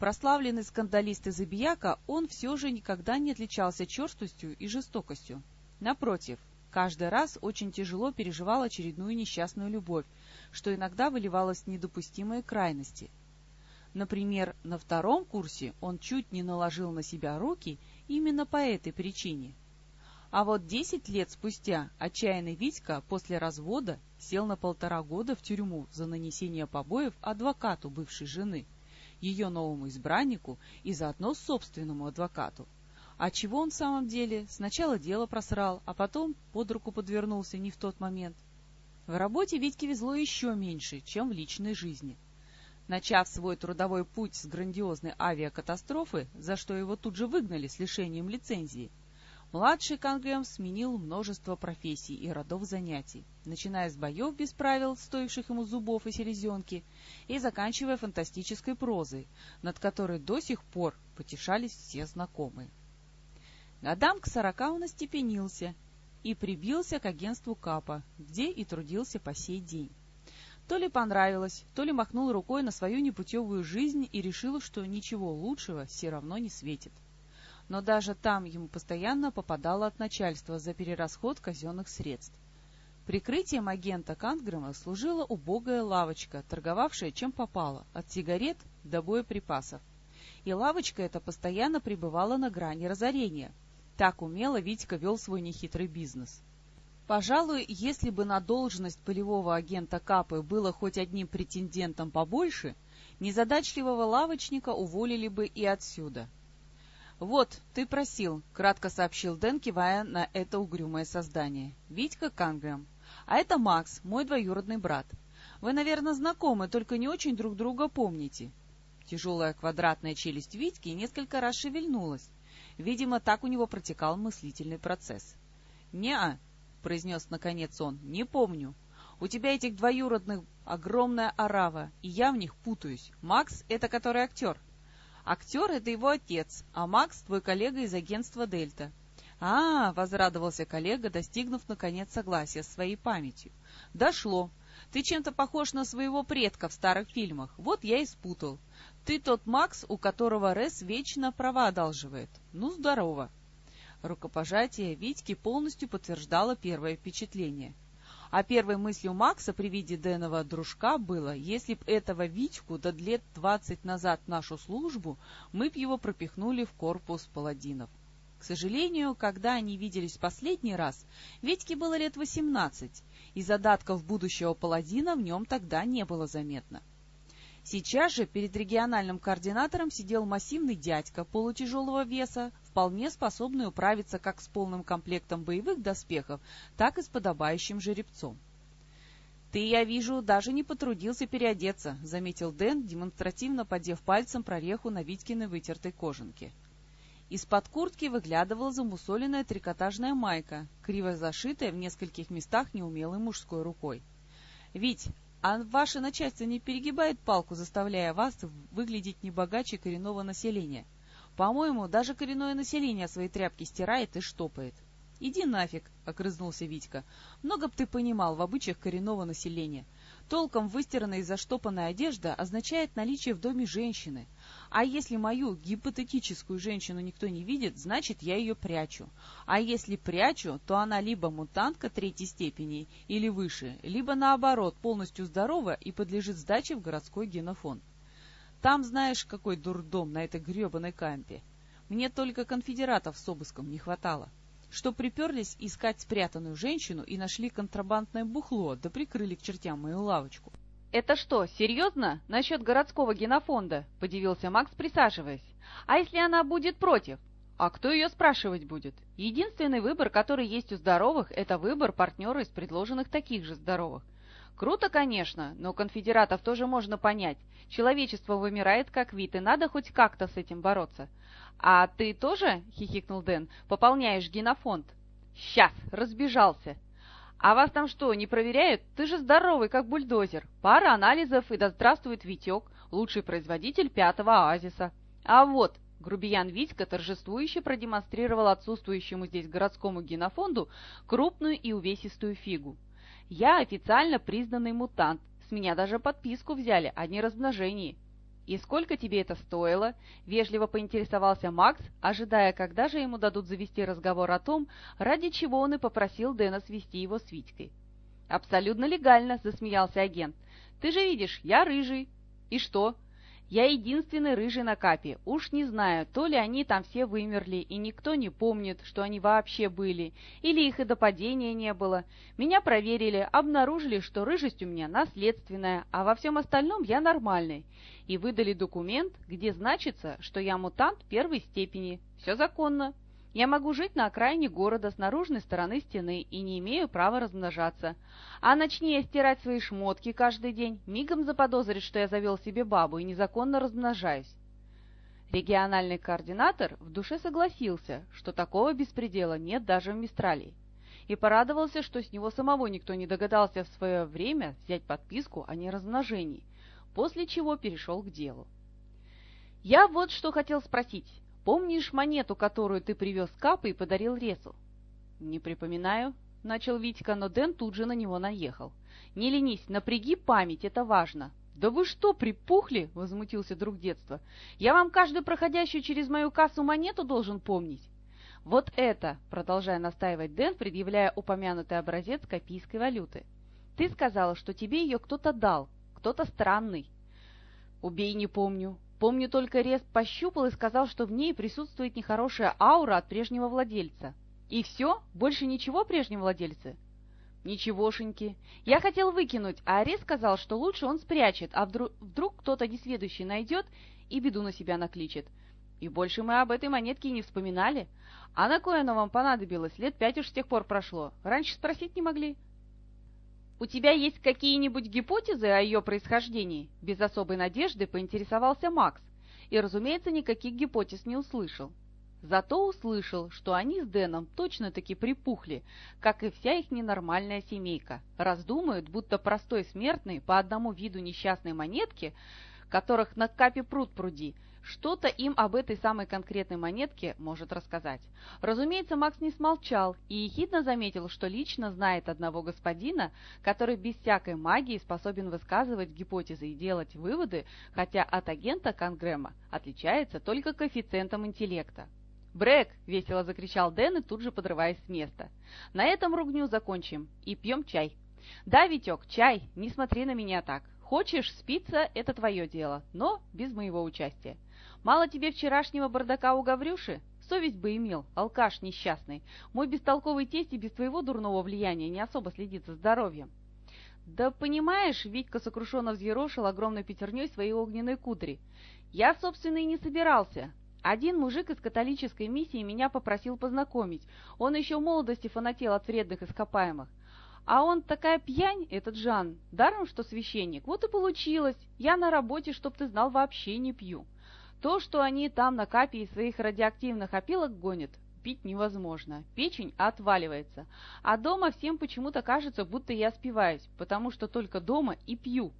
Прославленный скандалист и забияка, он все же никогда не отличался черстостью и жестокостью. Напротив, каждый раз очень тяжело переживал очередную несчастную любовь, что иногда выливалось в недопустимые крайности – Например, на втором курсе он чуть не наложил на себя руки именно по этой причине. А вот десять лет спустя отчаянный Витька после развода сел на полтора года в тюрьму за нанесение побоев адвокату бывшей жены, ее новому избраннику и заодно собственному адвокату. А чего он в самом деле? Сначала дело просрал, а потом под руку подвернулся не в тот момент. В работе Витьке везло еще меньше, чем в личной жизни. Начав свой трудовой путь с грандиозной авиакатастрофы, за что его тут же выгнали с лишением лицензии, младший Кангем сменил множество профессий и родов занятий, начиная с боев без правил, стоивших ему зубов и селезенки, и заканчивая фантастической прозой, над которой до сих пор потешались все знакомые. Годам к сорока он остепенился и прибился к агентству КАПа, где и трудился по сей день. То ли понравилось, то ли махнул рукой на свою непутевую жизнь и решил, что ничего лучшего все равно не светит. Но даже там ему постоянно попадало от начальства за перерасход казенных средств. Прикрытием агента Кангрема служила убогая лавочка, торговавшая чем попало, от сигарет до боеприпасов. И лавочка эта постоянно пребывала на грани разорения. Так умело Витька вел свой нехитрый бизнес. Пожалуй, если бы на должность полевого агента Капы было хоть одним претендентом побольше, незадачливого лавочника уволили бы и отсюда. «Вот, ты просил», — кратко сообщил Дэн, кивая на это угрюмое создание. «Витька Кангрэм. А это Макс, мой двоюродный брат. Вы, наверное, знакомы, только не очень друг друга помните». Тяжелая квадратная челюсть Витьки несколько раз шевельнулась. Видимо, так у него протекал мыслительный процесс. «Не-а», произнес наконец он. «Не помню. У тебя этих двоюродных огромная орава, и я в них путаюсь. Макс — это который актер. Актер — это его отец, а Макс — твой коллега из агентства «Дельта». «А, — возрадовался коллега, достигнув, наконец, согласия с своей памятью. Дошло. Ты чем-то похож на своего предка в старых фильмах. Вот я и спутал. Ты тот Макс, у которого Рес вечно права одалживает. Ну, здорово. Рукопожатие Витьки полностью подтверждало первое впечатление. А первой мыслью Макса при виде Дэнова дружка было, если б этого Витьку до лет двадцать назад нашу службу, мы б его пропихнули в корпус паладинов. К сожалению, когда они виделись последний раз, Витьке было лет восемнадцать, и задатков будущего паладина в нем тогда не было заметно. Сейчас же перед региональным координатором сидел массивный дядька полутяжелого веса, вполне способный управиться как с полным комплектом боевых доспехов, так и с подобающим жеребцом. «Ты, я вижу, даже не потрудился переодеться», — заметил Дэн, демонстративно подев пальцем прореху на Витькиной вытертой кожанке. Из-под куртки выглядывала замусоленная трикотажная майка, криво зашитая в нескольких местах неумелой мужской рукой. «Вить, а ваше начальство не перегибает палку, заставляя вас выглядеть не богаче коренного населения?» По-моему, даже коренное население свои тряпки стирает и штопает. — Иди нафиг, — огрызнулся Витька. — Много б ты понимал в обычаях коренного населения. Толком выстиранная и заштопанная одежда означает наличие в доме женщины. А если мою гипотетическую женщину никто не видит, значит, я ее прячу. А если прячу, то она либо мутантка третьей степени или выше, либо наоборот, полностью здорова и подлежит сдаче в городской генофонд. Там знаешь, какой дурдом на этой гребаной кампе. Мне только конфедератов с обыском не хватало. что приперлись искать спрятанную женщину и нашли контрабандное бухло, да прикрыли к чертям мою лавочку. «Это что, серьезно? Насчет городского генофонда?» – подивился Макс, присаживаясь. «А если она будет против?» А кто ее спрашивать будет? Единственный выбор, который есть у здоровых, это выбор партнера из предложенных таких же здоровых. Круто, конечно, но конфедератов тоже можно понять. Человечество вымирает как вид, и надо хоть как-то с этим бороться. А ты тоже, хихикнул Дэн, пополняешь генофонд? Сейчас, разбежался. А вас там что, не проверяют? Ты же здоровый, как бульдозер. Пара анализов, и да здравствует Витек, лучший производитель пятого оазиса. А вот, грубиян Витька торжествующе продемонстрировал отсутствующему здесь городскому генофонду крупную и увесистую фигу. Я официально признанный мутант, с меня даже подписку взяли о неразмножении. «И сколько тебе это стоило?» — вежливо поинтересовался Макс, ожидая, когда же ему дадут завести разговор о том, ради чего он и попросил Дэна свести его с Витькой. «Абсолютно легально», — засмеялся агент. «Ты же видишь, я рыжий». «И что?» Я единственный рыжий на капе. Уж не знаю, то ли они там все вымерли, и никто не помнит, что они вообще были, или их и до падения не было. Меня проверили, обнаружили, что рыжесть у меня наследственная, а во всем остальном я нормальный. И выдали документ, где значится, что я мутант первой степени. Все законно. Я могу жить на окраине города с наружной стороны стены и не имею права размножаться. А начни я стирать свои шмотки каждый день, мигом заподозрит, что я завел себе бабу и незаконно размножаюсь. Региональный координатор в душе согласился, что такого беспредела нет даже в Мистралии, и порадовался, что с него самого никто не догадался в свое время взять подписку о неразмножении, после чего перешел к делу. «Я вот что хотел спросить. Помнишь монету, которую ты привез Капа и подарил Ресу?» «Не припоминаю», — начал Витька, но Дэн тут же на него наехал. «Не ленись, напряги память, это важно». «Да вы что, припухли?» — возмутился друг детства. «Я вам каждую проходящую через мою кассу монету должен помнить». «Вот это!» — продолжая настаивать Дэн, предъявляя упомянутый образец копийской валюты. «Ты сказала, что тебе ее кто-то дал, кто-то странный». «Убей, не помню», Помню, только Рез пощупал и сказал, что в ней присутствует нехорошая аура от прежнего владельца. И все? Больше ничего прежнего владельца? Ничегошеньки. Я хотел выкинуть, а Рез сказал, что лучше он спрячет, а вдруг, вдруг кто-то несведущий найдет и беду на себя накличет. И больше мы об этой монетке и не вспоминали. А на кое она вам понадобилась? Лет пять уж с тех пор прошло. Раньше спросить не могли. «У тебя есть какие-нибудь гипотезы о ее происхождении?» Без особой надежды поинтересовался Макс, и, разумеется, никаких гипотез не услышал. Зато услышал, что они с Дэном точно-таки припухли, как и вся их ненормальная семейка. Раздумают, будто простой смертный по одному виду несчастной монетки, которых на капе пруд пруди, что-то им об этой самой конкретной монетке может рассказать. Разумеется, Макс не смолчал и ехидно заметил, что лично знает одного господина, который без всякой магии способен высказывать гипотезы и делать выводы, хотя от агента Конгрэма отличается только коэффициентом интеллекта. «Брэк!» — весело закричал Дэн и тут же подрываясь с места. «На этом ругню закончим и пьем чай». «Да, Витек, чай, не смотри на меня так. Хочешь спиться — это твое дело, но без моего участия. Мало тебе вчерашнего бардака у Гаврюши? Совесть бы имел, алкаш несчастный. Мой бестолковый тесть и без твоего дурного влияния не особо следит за здоровьем. Да понимаешь, Витька сокрушенно взъерошил огромной пятерней свои огненные кудри. Я, собственно, и не собирался. Один мужик из католической миссии меня попросил познакомить. Он еще в молодости фанател от вредных ископаемых. А он такая пьянь, этот Жан, даром, что священник. Вот и получилось. Я на работе, чтоб ты знал, вообще не пью. То, что они там на капе из своих радиоактивных опилок гонят, пить невозможно. Печень отваливается. А дома всем почему-то кажется, будто я спиваюсь, потому что только дома и пью.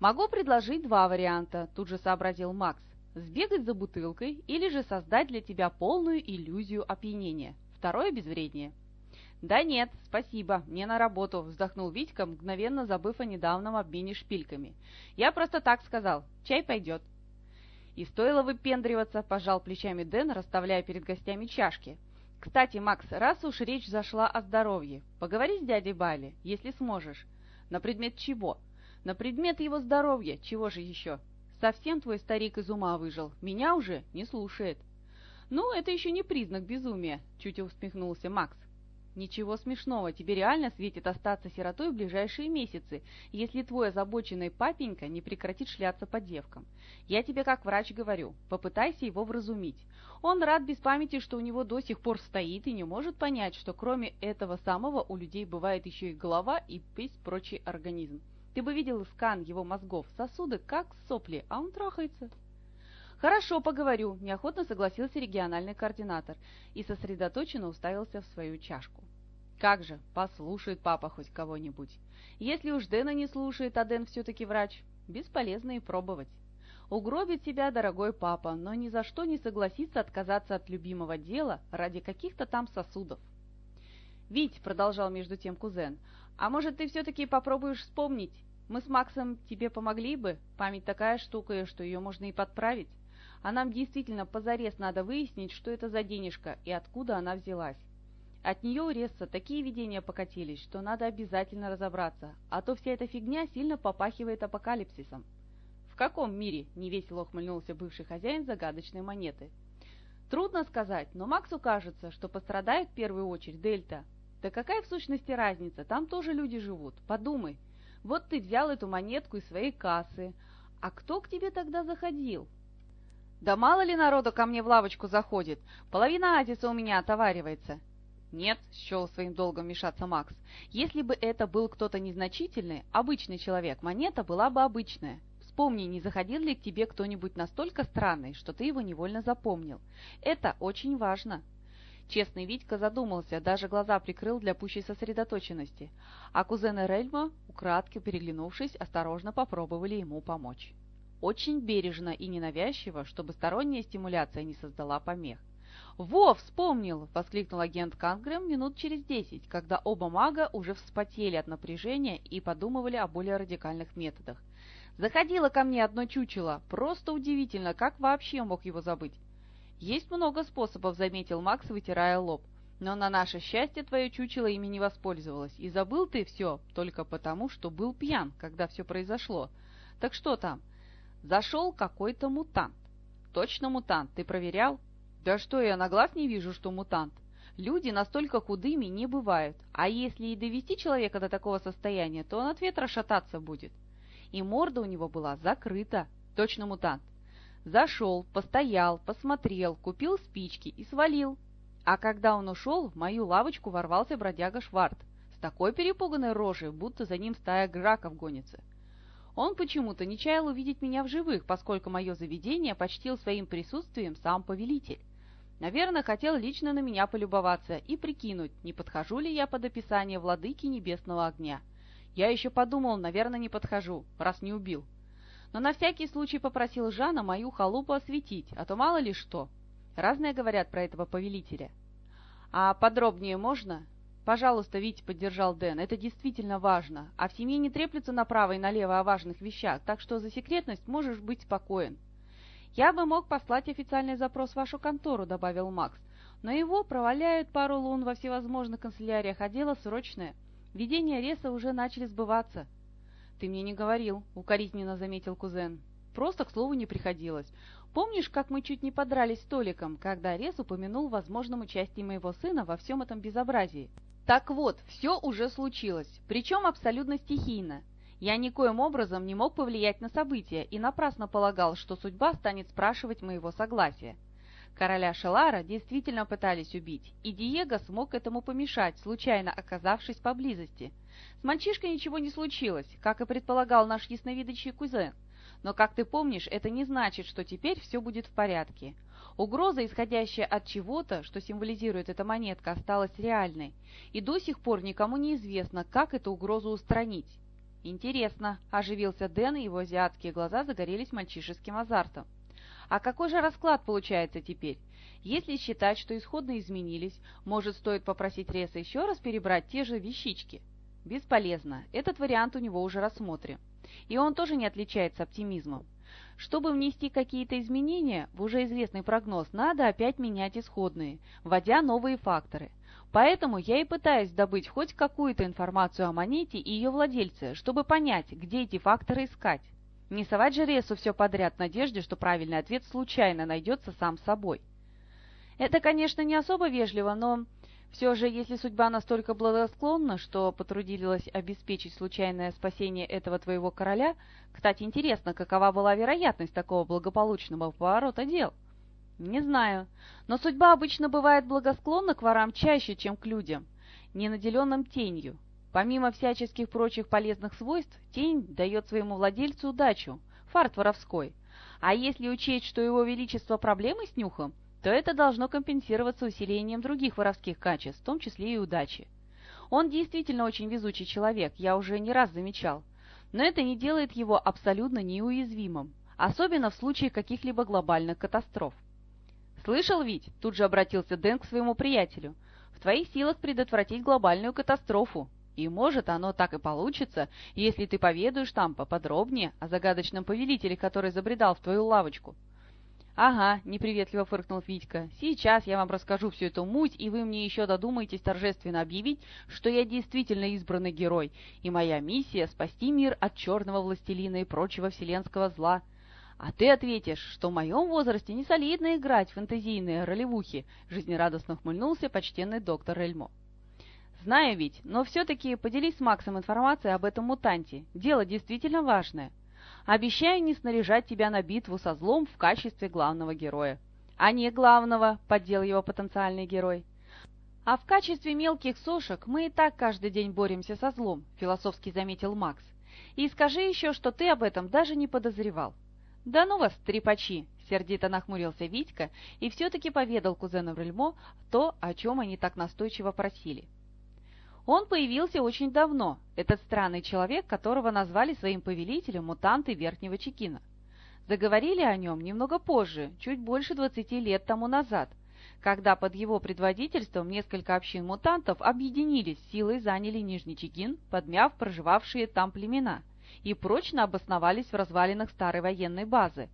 Могу предложить два варианта, тут же сообразил Макс. Сбегать за бутылкой или же создать для тебя полную иллюзию опьянения. Второе безвреднее. «Да нет, спасибо, мне на работу», — вздохнул Витька, мгновенно забыв о недавнем обмене шпильками. «Я просто так сказал. Чай пойдет». И стоило выпендриваться, пожал плечами Дэн, расставляя перед гостями чашки. Кстати, Макс, раз уж речь зашла о здоровье, поговори с дядей Бали, если сможешь. На предмет чего? На предмет его здоровья, чего же еще? Совсем твой старик из ума выжил, меня уже не слушает. «Ну, это еще не признак безумия», — чуть усмехнулся Макс. «Ничего смешного, тебе реально светит остаться сиротой в ближайшие месяцы, если твой озабоченный папенька не прекратит шляться по девкам. Я тебе как врач говорю, попытайся его вразумить. Он рад без памяти, что у него до сих пор стоит и не может понять, что кроме этого самого у людей бывает еще и голова и весь прочий организм. Ты бы видел скан его мозгов, сосуды как сопли, а он трахается». «Хорошо, поговорю», – неохотно согласился региональный координатор и сосредоточенно уставился в свою чашку. «Как же, послушает папа хоть кого-нибудь. Если уж Дэна не слушает, а Дэн все-таки врач, бесполезно и пробовать. Угробит себя дорогой папа, но ни за что не согласится отказаться от любимого дела ради каких-то там сосудов». «Вить», — продолжал между тем кузен, — «а может, ты все-таки попробуешь вспомнить? Мы с Максом тебе помогли бы? Память такая штука, что ее можно и подправить. А нам действительно позарез надо выяснить, что это за денежка и откуда она взялась. От нее у Ресса такие видения покатились, что надо обязательно разобраться, а то вся эта фигня сильно попахивает апокалипсисом. «В каком мире?» – невесело ухмыльнулся бывший хозяин загадочной монеты. «Трудно сказать, но Максу кажется, что пострадает в первую очередь Дельта. Да какая в сущности разница, там тоже люди живут, подумай. Вот ты взял эту монетку из своей кассы, а кто к тебе тогда заходил?» Да мало ли народу ко мне в лавочку заходит, половина азиса у меня отоваривается. Нет, счел своим долгом вмешаться Макс. Если бы это был кто-то незначительный, обычный человек, монета была бы обычная. Вспомни, не заходил ли к тебе кто-нибудь настолько странный, что ты его невольно запомнил. Это очень важно. Честный Витька задумался, даже глаза прикрыл для пущей сосредоточенности, а кузены Рельма, украдкой переглянувшись, осторожно попробовали ему помочь. Очень бережно и ненавязчиво, чтобы сторонняя стимуляция не создала помех. «Во, вспомнил!» — воскликнул агент Кангрэм минут через десять, когда оба мага уже вспотели от напряжения и подумывали о более радикальных методах. «Заходило ко мне одно чучело. Просто удивительно, как вообще мог его забыть?» «Есть много способов», — заметил Макс, вытирая лоб. «Но на наше счастье твое чучело ими не воспользовалось, и забыл ты все только потому, что был пьян, когда все произошло. Так что там?» Зашел какой-то мутант. Точно мутант, ты проверял? Да что, я на глаз не вижу, что мутант. Люди настолько худыми не бывают, а если и довести человека до такого состояния, то он от ветра шататься будет. И морда у него была закрыта. Точно мутант. Зашел, постоял, посмотрел, купил спички и свалил. А когда он ушел, в мою лавочку ворвался бродяга Шварт с такой перепуганной рожей, будто за ним стая граков гонится. Он почему-то не чаял увидеть меня в живых, поскольку мое заведение почтил своим присутствием сам повелитель. Наверное, хотел лично на меня полюбоваться и прикинуть, не подхожу ли я под описание владыки небесного огня. Я еще подумал, наверное, не подхожу, раз не убил. Но на всякий случай попросил Жана мою халупу осветить, а то мало ли что. Разные говорят про этого повелителя. А подробнее можно? «Пожалуйста, Витя», — поддержал Дэн, — «это действительно важно. А в семье не треплется направо и налево о важных вещах, так что за секретность можешь быть спокоен». «Я бы мог послать официальный запрос в вашу контору», — добавил Макс. «Но его проваляют пару лун во всевозможных канцеляриях, а дело срочное. Видения Реса уже начали сбываться». «Ты мне не говорил», — укоризненно заметил кузен. «Просто, к слову, не приходилось. Помнишь, как мы чуть не подрались с Толиком, когда Рес упомянул возможном участии моего сына во всем этом безобразии?» Так вот, все уже случилось, причем абсолютно стихийно. Я никоим образом не мог повлиять на события и напрасно полагал, что судьба станет спрашивать моего согласия. Короля Шелара действительно пытались убить, и Диего смог этому помешать, случайно оказавшись поблизости. С мальчишкой ничего не случилось, как и предполагал наш ясновидящий кузен. Но, как ты помнишь, это не значит, что теперь все будет в порядке. Угроза, исходящая от чего-то, что символизирует эта монетка, осталась реальной, и до сих пор никому не известно, как эту угрозу устранить. «Интересно», — оживился Дэн, и его азиатские глаза загорелись мальчишеским азартом. «А какой же расклад получается теперь? Если считать, что исходно изменились, может, стоит попросить Реса еще раз перебрать те же вещички?» «Бесполезно. Этот вариант у него уже рассмотрен. И он тоже не отличается оптимизмом. Чтобы внести какие-то изменения в уже известный прогноз, надо опять менять исходные, вводя новые факторы. Поэтому я и пытаюсь добыть хоть какую-то информацию о монете и ее владельце, чтобы понять, где эти факторы искать. Не совать же Ресу все подряд в надежде, что правильный ответ случайно найдется сам собой. Это, конечно, не особо вежливо, но все же, если судьба настолько благосклонна, что потрудилась обеспечить случайное спасение этого твоего короля, кстати, интересно, какова была вероятность такого благополучного поворота дел? Не знаю, но судьба обычно бывает благосклонна к ворам чаще, чем к людям, не наделенным тенью. Помимо всяческих прочих полезных свойств, тень дает своему владельцу удачу, фарт воровской. А если учесть, что его величество проблемы с нюхом, то это должно компенсироваться усилением других воровских качеств, в том числе и удачи. Он действительно очень везучий человек, я уже не раз замечал. Но это не делает его абсолютно неуязвимым, особенно в случае каких-либо глобальных катастроф. «Слышал ведь?» – тут же обратился Дэн к своему приятелю. «В твоих силах предотвратить глобальную катастрофу. И может оно так и получится, если ты поведаешь там поподробнее о загадочном повелителе, который забредал в твою лавочку». «Ага», — неприветливо фыркнул Витька. «Сейчас я вам расскажу всю эту муть, и вы мне еще додумаетесь торжественно объявить, что я действительно избранный герой, и моя миссия — спасти мир от черного властелина и прочего вселенского зла. А ты ответишь, что в моем возрасте не солидно играть фэнтезийные ролевухи», — жизнерадостно хмыльнулся почтенный доктор Эльмо. «Знаю ведь, но все-таки поделись с Максом информацией об этом мутанте. Дело действительно важное». Обещаю не снаряжать тебя на битву со злом в качестве главного героя. А не главного, поддел его потенциальный герой. А в качестве мелких сошек мы и так каждый день боремся со злом, философски заметил Макс. И скажи еще, что ты об этом даже не подозревал. Да ну вас, трепачи! Сердито нахмурился Витька и все-таки поведал кузену Рельмо то, о чем они так настойчиво просили. Он появился очень давно, этот странный человек, которого назвали своим повелителем мутанты Верхнего Чекина. Заговорили о нем немного позже, чуть больше 20 лет тому назад, когда под его предводительством несколько общин мутантов объединились, силой заняли Нижний Чекин, подмяв проживавшие там племена, и прочно обосновались в развалинах старой военной базы.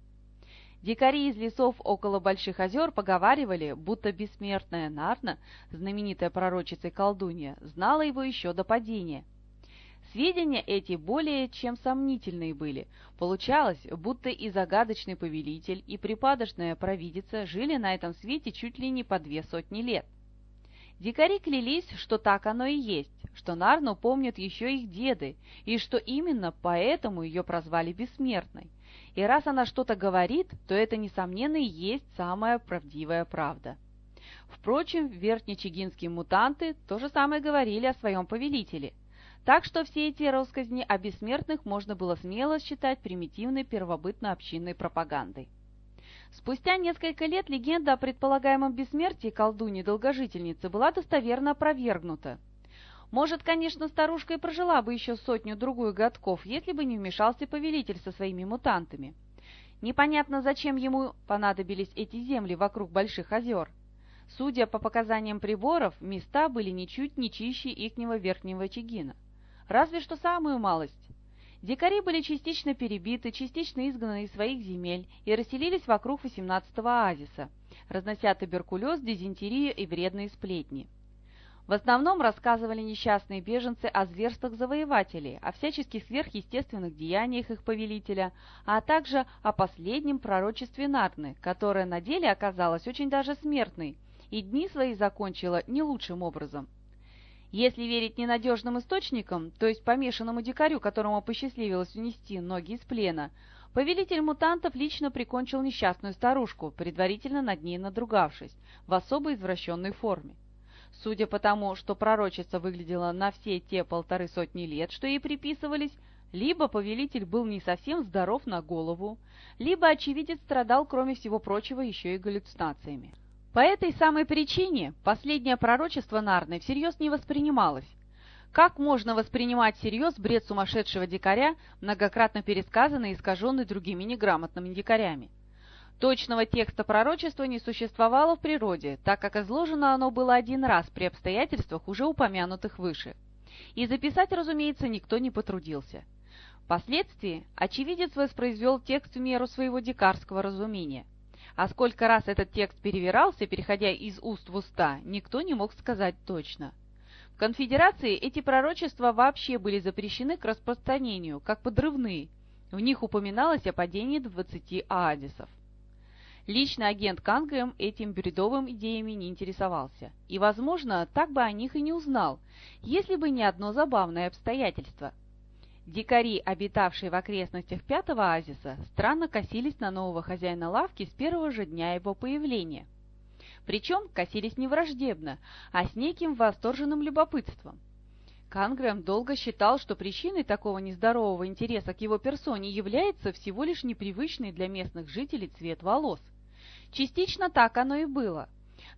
Дикари из лесов около Больших озер поговаривали, будто бессмертная Нарна, знаменитая пророчица и колдунья, знала его еще до падения. Сведения эти более чем сомнительные были. Получалось, будто и загадочный повелитель, и припадочная провидица жили на этом свете чуть ли не по две сотни лет. Дикари клялись, что так оно и есть, что Нарну помнят еще их деды, и что именно поэтому ее прозвали Бессмертной. И раз она что-то говорит, то это, несомненно, и есть самая правдивая правда. Впрочем, верхнечегинские мутанты то же самое говорили о своем повелителе. Так что все эти россказни о бессмертных можно было смело считать примитивной первобытно-общинной пропагандой. Спустя несколько лет легенда о предполагаемом бессмертии колдуни-долгожительницы была достоверно опровергнута. Может, конечно, старушка и прожила бы еще сотню-другую годков, если бы не вмешался повелитель со своими мутантами. Непонятно, зачем ему понадобились эти земли вокруг Больших озер. Судя по показаниям приборов, места были ничуть не чище ихнего верхнего Чигина. Разве что самую малость. Дикари были частично перебиты, частично изгнаны из своих земель и расселились вокруг 18-го оазиса, разнося туберкулез, дизентерию и вредные сплетни. В основном рассказывали несчастные беженцы о зверствах завоевателей, о всяческих сверхъестественных деяниях их повелителя, а также о последнем пророчестве Нарны, которое на деле оказалось очень даже смертной, и дни свои закончила не лучшим образом. Если верить ненадежным источникам, то есть помешанному дикарю, которому посчастливилось унести ноги из плена, повелитель мутантов лично прикончил несчастную старушку, предварительно над ней надругавшись, в особо извращенной форме. Судя по тому, что пророчица выглядела на все те полторы сотни лет, что ей приписывались, либо повелитель был не совсем здоров на голову, либо очевидец страдал, кроме всего прочего, еще и галлюцинациями. По этой самой причине последнее пророчество Нарны всерьез не воспринималось. Как можно воспринимать всерьез бред сумасшедшего дикаря, многократно пересказанный и искаженный другими неграмотными дикарями? Точного текста пророчества не существовало в природе, так как изложено оно было один раз при обстоятельствах, уже упомянутых выше. И записать, разумеется, никто не потрудился. Впоследствии очевидец воспроизвел текст в меру своего дикарского разумения. А сколько раз этот текст перевирался, переходя из уст в уста, никто не мог сказать точно. В конфедерации эти пророчества вообще были запрещены к распространению, как подрывные. В них упоминалось о падении 20 аадисов. Лично агент Кангрэм этим бредовым идеями не интересовался, и, возможно, так бы о них и не узнал, если бы не одно забавное обстоятельство. Дикари, обитавшие в окрестностях пятого оазиса, странно косились на нового хозяина лавки с первого же дня его появления. Причем косились не враждебно, а с неким восторженным любопытством. Кангрэм долго считал, что причиной такого нездорового интереса к его персоне является всего лишь непривычный для местных жителей цвет волос. Частично так оно и было.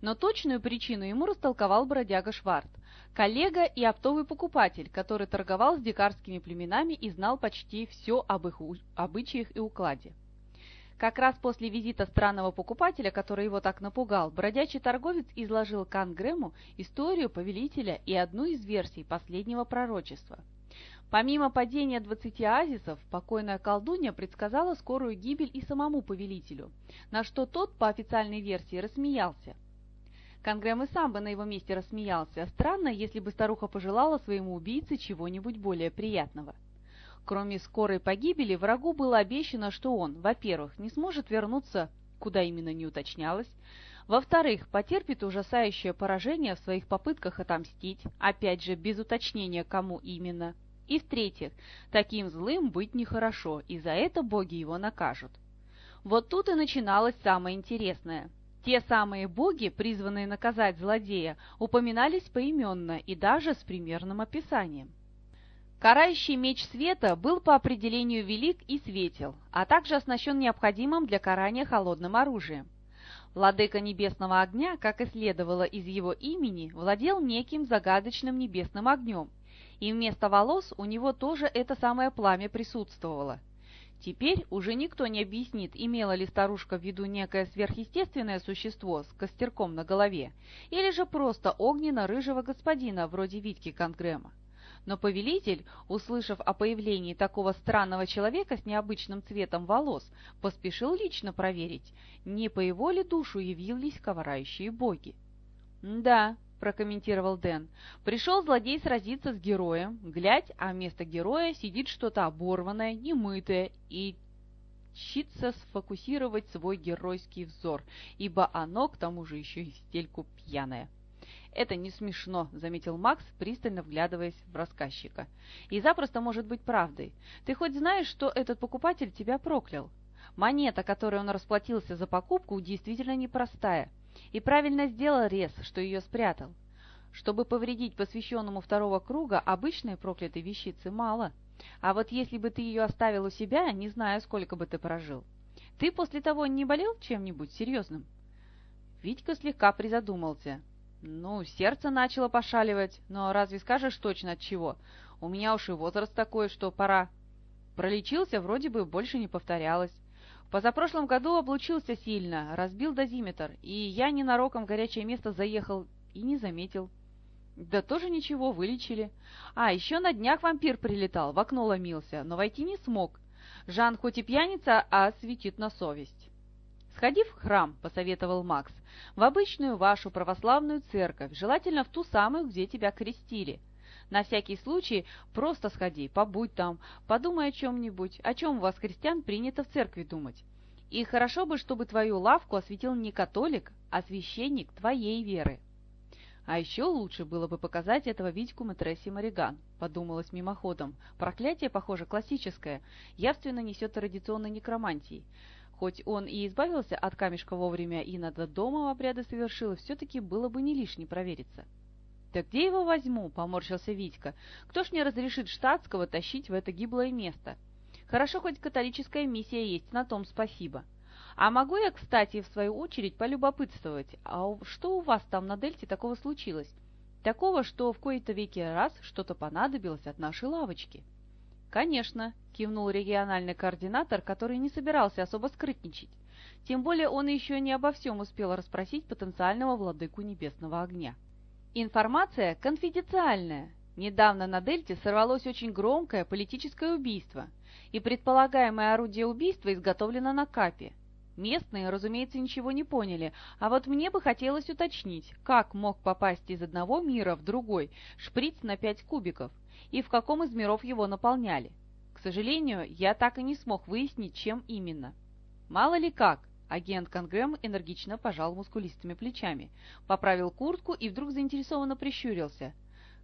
Но точную причину ему растолковал бродяга Шварт, коллега и оптовый покупатель, который торговал с дикарскими племенами и знал почти все об их обычаях и укладе. Как раз после визита странного покупателя, который его так напугал, бродячий торговец изложил Кангрему историю повелителя и одну из версий последнего пророчества. Помимо падения двадцати азисов, покойная колдунья предсказала скорую гибель и самому повелителю, на что тот, по официальной версии, рассмеялся. Кангрэм и сам бы на его месте рассмеялся. Странно, если бы старуха пожелала своему убийце чего-нибудь более приятного. Кроме скорой погибели, врагу было обещано, что он, во-первых, не сможет вернуться, куда именно не уточнялось, во-вторых, потерпит ужасающее поражение в своих попытках отомстить, опять же, без уточнения, кому именно. И в-третьих, таким злым быть нехорошо, и за это боги его накажут. Вот тут и начиналось самое интересное. Те самые боги, призванные наказать злодея, упоминались поименно и даже с примерным описанием. Карающий меч света был по определению велик и светел, а также оснащен необходимым для карания холодным оружием. Владыка небесного огня, как и следовало из его имени, владел неким загадочным небесным огнем, и вместо волос у него тоже это самое пламя присутствовало. Теперь уже никто не объяснит, имела ли старушка в виду некое сверхъестественное существо с костерком на голове, или же просто огненно-рыжего господина вроде Витьки Конгрэма. Но повелитель, услышав о появлении такого странного человека с необычным цветом волос, поспешил лично проверить, не по его ли душу явились коварающие боги. «Да», — прокомментировал Дэн, — «пришел злодей сразиться с героем, глядь, а вместо героя сидит что-то оборванное, немытое и чится сфокусировать свой геройский взор, ибо оно, к тому же, еще и стельку пьяное». «Это не смешно», — заметил Макс, пристально вглядываясь в рассказчика. «И запросто может быть правдой. Ты хоть знаешь, что этот покупатель тебя проклял? Монета, которой он расплатился за покупку, действительно непростая. И правильно сделал Рез, что ее спрятал. Чтобы повредить посвященному второго круга, обычной проклятой вещицы мало. А вот если бы ты ее оставил у себя, не знаю, сколько бы ты прожил. Ты после того не болел чем-нибудь серьезным?» Витька слегка призадумался. Ну, сердце начало пошаливать, но разве скажешь точно от чего? У меня уж и возраст такой, что пора. Пролечился, вроде бы больше не повторялось. Позапрошлом году облучился сильно, разбил дозиметр, и я ненароком горячее место заехал и не заметил. Да тоже ничего, вылечили. А, еще на днях вампир прилетал, в окно ломился, но войти не смог. Жан хоть и пьяница, а светит на совесть. «Сходи в храм», — посоветовал Макс, — «в обычную вашу православную церковь, желательно в ту самую, где тебя крестили. На всякий случай просто сходи, побудь там, подумай о чем-нибудь, о чем у вас, христиан, принято в церкви думать. И хорошо бы, чтобы твою лавку осветил не католик, а священник твоей веры». А еще лучше было бы показать этого Витьку Матресси Мариган, подумалось мимоходом. Проклятие, похоже, классическое, явственно несет традиционной некромантии. Хоть он и избавился от камешка вовремя и над домом обряды совершил, все-таки было бы не лишне провериться. «Так где его возьму?» — поморщился Витька. «Кто ж мне разрешит штатского тащить в это гиблое место? Хорошо, хоть католическая миссия есть, на том спасибо. А могу я, кстати, в свою очередь полюбопытствовать, а что у вас там на Дельте такого случилось? Такого, что в кои-то веки раз что-то понадобилось от нашей лавочки?» «Конечно», — кивнул региональный координатор, который не собирался особо скрытничать. Тем более он еще не обо всем успел расспросить потенциального владыку Небесного Огня. Информация конфиденциальная. Недавно на Дельте сорвалось очень громкое политическое убийство, и предполагаемое орудие убийства изготовлено на Капе. Местные, разумеется, ничего не поняли, а вот мне бы хотелось уточнить, как мог попасть из одного мира в другой шприц на пять кубиков – и в каком из миров его наполняли. К сожалению, я так и не смог выяснить, чем именно. Мало ли как, Агент Конгрэм энергично пожал мускулистыми плечами, поправил куртку и вдруг заинтересованно прищурился.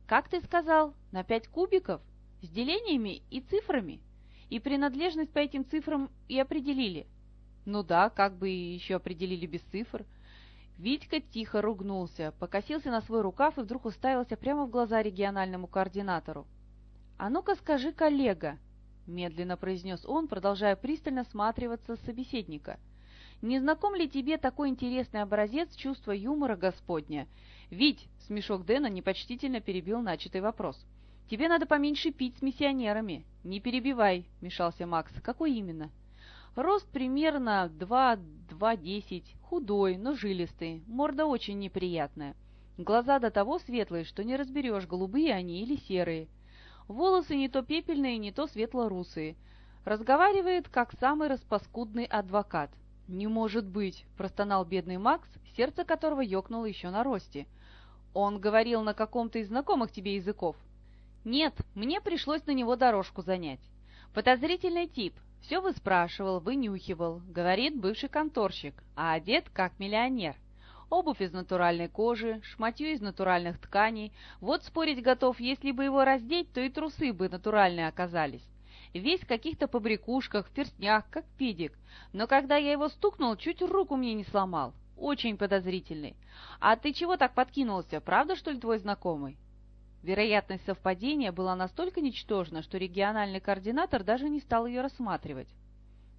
«Как ты сказал? На пять кубиков? С делениями и цифрами? И принадлежность по этим цифрам и определили?» «Ну да, как бы еще определили без цифр?» Витька тихо ругнулся, покосился на свой рукав и вдруг уставился прямо в глаза региональному координатору. «А ну-ка скажи, коллега!» — медленно произнес он, продолжая пристально сматриваться с собеседника — не знаком ли тебе такой интересный образец чувства юмора Господня? Ведь, смешок Дэна непочтительно перебил начатый вопрос. Тебе надо поменьше пить с миссионерами. Не перебивай, мешался Макс. Какой именно? Рост примерно 2-2-10, худой, но жилистый, морда очень неприятная. Глаза до того светлые, что не разберешь, голубые они или серые. Волосы не то пепельные, не то светло-русые. Разговаривает, как самый распаскудный адвокат. «Не может быть!» – простонал бедный Макс, сердце которого ёкнуло еще на росте. «Он говорил на каком-то из знакомых тебе языков?» «Нет, мне пришлось на него дорожку занять. Подозрительный тип. Все выспрашивал, вынюхивал. Говорит, бывший конторщик, а одет как миллионер. Обувь из натуральной кожи, шматью из натуральных тканей. Вот спорить готов, если бы его раздеть, то и трусы бы натуральные оказались весь в каких-то побрякушках, перстнях, как педик. Но когда я его стукнул, чуть руку мне не сломал. Очень подозрительный. А ты чего так подкинулся? Правда, что ли, твой знакомый? Вероятность совпадения была настолько ничтожна, что региональный координатор даже не стал ее рассматривать.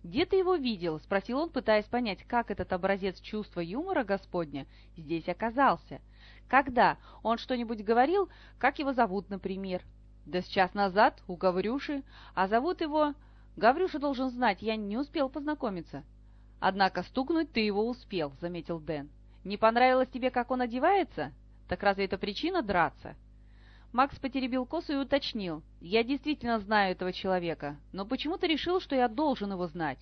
«Где ты его видел?» — спросил он, пытаясь понять, как этот образец чувства юмора Господня здесь оказался. «Когда? Он что-нибудь говорил? Как его зовут, например?» Да с час назад у Гаврюши, а зовут его... Гаврюша должен знать, я не успел познакомиться. Однако стукнуть ты его успел, заметил Дэн. Не понравилось тебе, как он одевается? Так разве это причина драться? Макс потеребил косу и уточнил. «Я действительно знаю этого человека, но почему ты решил, что я должен его знать?»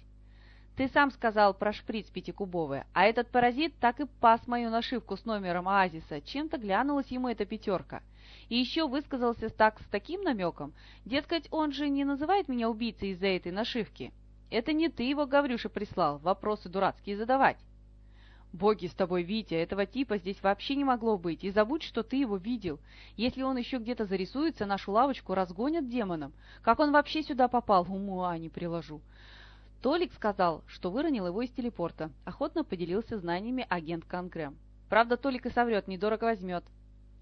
«Ты сам сказал про шприц пятикубовый, а этот паразит так и пас мою нашивку с номером оазиса. Чем-то глянулась ему эта пятерка. И еще высказался так с таким намеком, дескать, он же не называет меня убийцей из-за этой нашивки. Это не ты его, Гаврюша, прислал, вопросы дурацкие задавать. Боги с тобой, Витя, этого типа здесь вообще не могло быть, и забудь, что ты его видел. Если он еще где-то зарисуется, нашу лавочку разгонят демоном. Как он вообще сюда попал, уму не приложу. Толик сказал, что выронил его из телепорта. Охотно поделился знаниями агент Конкрем. Правда, Толик и соврет, недорого возьмет.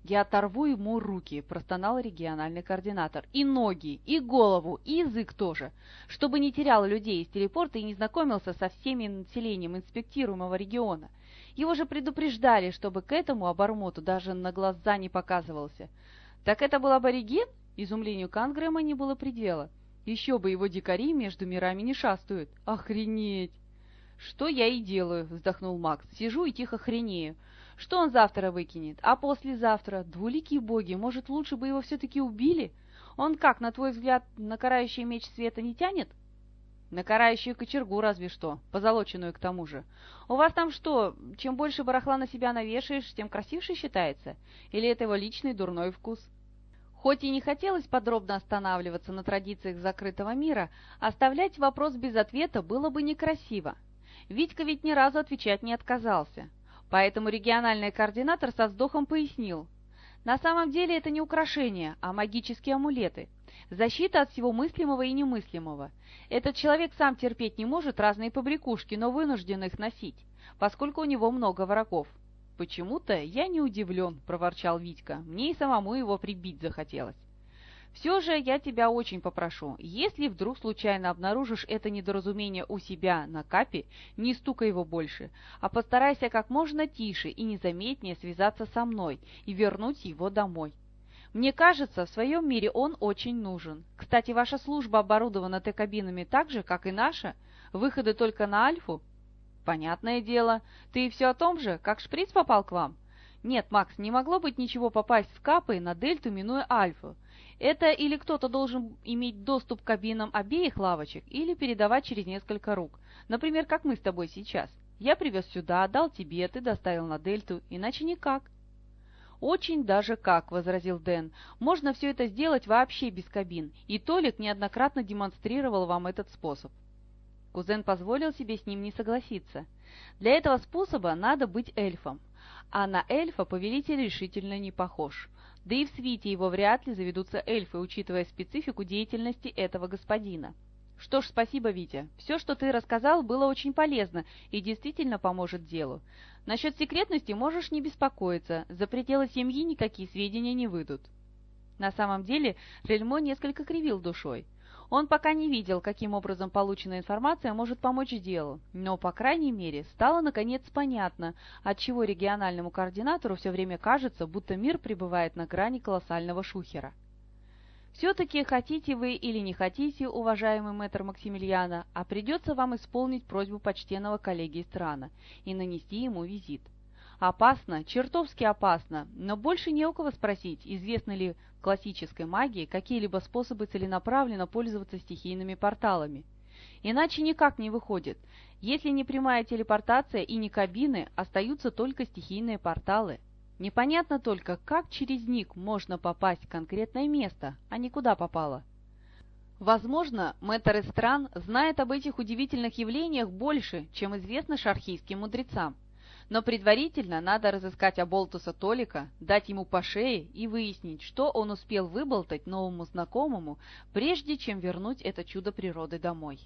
«Я оторву ему руки», — простонал региональный координатор. «И ноги, и голову, и язык тоже, чтобы не терял людей из телепорта и не знакомился со всеми населением инспектируемого региона. Его же предупреждали, чтобы к этому обормоту даже на глаза не показывался. Так это был абориген? Изумлению Кангрэма не было предела. Еще бы его дикари между мирами не шастают. Охренеть! «Что я и делаю», — вздохнул Макс. «Сижу и тихо хренею. Что он завтра выкинет? А послезавтра? Двуликие боги, может, лучше бы его все-таки убили? Он как, на твой взгляд, на карающий меч света не тянет? На карающую кочергу разве что, позолоченную к тому же. У вас там что, чем больше барахла на себя навешаешь, тем красивше считается? Или это его личный дурной вкус? Хоть и не хотелось подробно останавливаться на традициях закрытого мира, оставлять вопрос без ответа было бы некрасиво. Витька ведь ни разу отвечать не отказался. Поэтому региональный координатор со вздохом пояснил. На самом деле это не украшения, а магические амулеты. Защита от всего мыслимого и немыслимого. Этот человек сам терпеть не может разные побрякушки, но вынужден их носить, поскольку у него много врагов. «Почему-то я не удивлен», — проворчал Витька. «Мне и самому его прибить захотелось». Все же я тебя очень попрошу, если вдруг случайно обнаружишь это недоразумение у себя на капе, не стукай его больше, а постарайся как можно тише и незаметнее связаться со мной и вернуть его домой. Мне кажется, в своем мире он очень нужен. Кстати, ваша служба оборудована Т-кабинами так же, как и наша? Выходы только на Альфу? Понятное дело. Ты все о том же, как шприц попал к вам? Нет, Макс, не могло быть ничего попасть в капы на Дельту, минуя Альфу. Это или кто-то должен иметь доступ к кабинам обеих лавочек, или передавать через несколько рук. Например, как мы с тобой сейчас. Я привез сюда, отдал тебе, ты доставил на Дельту, иначе никак. «Очень даже как», — возразил Дэн. «Можно все это сделать вообще без кабин, и Толик неоднократно демонстрировал вам этот способ». Кузен позволил себе с ним не согласиться. Для этого способа надо быть эльфом, а на эльфа повелитель решительно не похож. Да и в свите его вряд ли заведутся эльфы, учитывая специфику деятельности этого господина. Что ж, спасибо, Витя. Все, что ты рассказал, было очень полезно и действительно поможет делу. Насчет секретности можешь не беспокоиться, за пределы семьи никакие сведения не выйдут. На самом деле Рельмо несколько кривил душой. Он пока не видел, каким образом полученная информация может помочь делу, но, по крайней мере, стало наконец понятно, отчего региональному координатору все время кажется, будто мир пребывает на грани колоссального шухера. Все-таки хотите вы или не хотите, уважаемый мэтр Максимилиана, а придется вам исполнить просьбу почтенного коллеги Страна и нанести ему визит. Опасно, чертовски опасно, но больше не у кого спросить, известны ли в классической магии какие-либо способы целенаправленно пользоваться стихийными порталами. Иначе никак не выходит. Если не прямая телепортация и не кабины, остаются только стихийные порталы – Непонятно только, как через них можно попасть в конкретное место, а не куда попало. Возможно, мэтр стран знает об этих удивительных явлениях больше, чем известно шархийским мудрецам. Но предварительно надо разыскать Аболтуса Толика, дать ему по шее и выяснить, что он успел выболтать новому знакомому, прежде чем вернуть это чудо природы домой.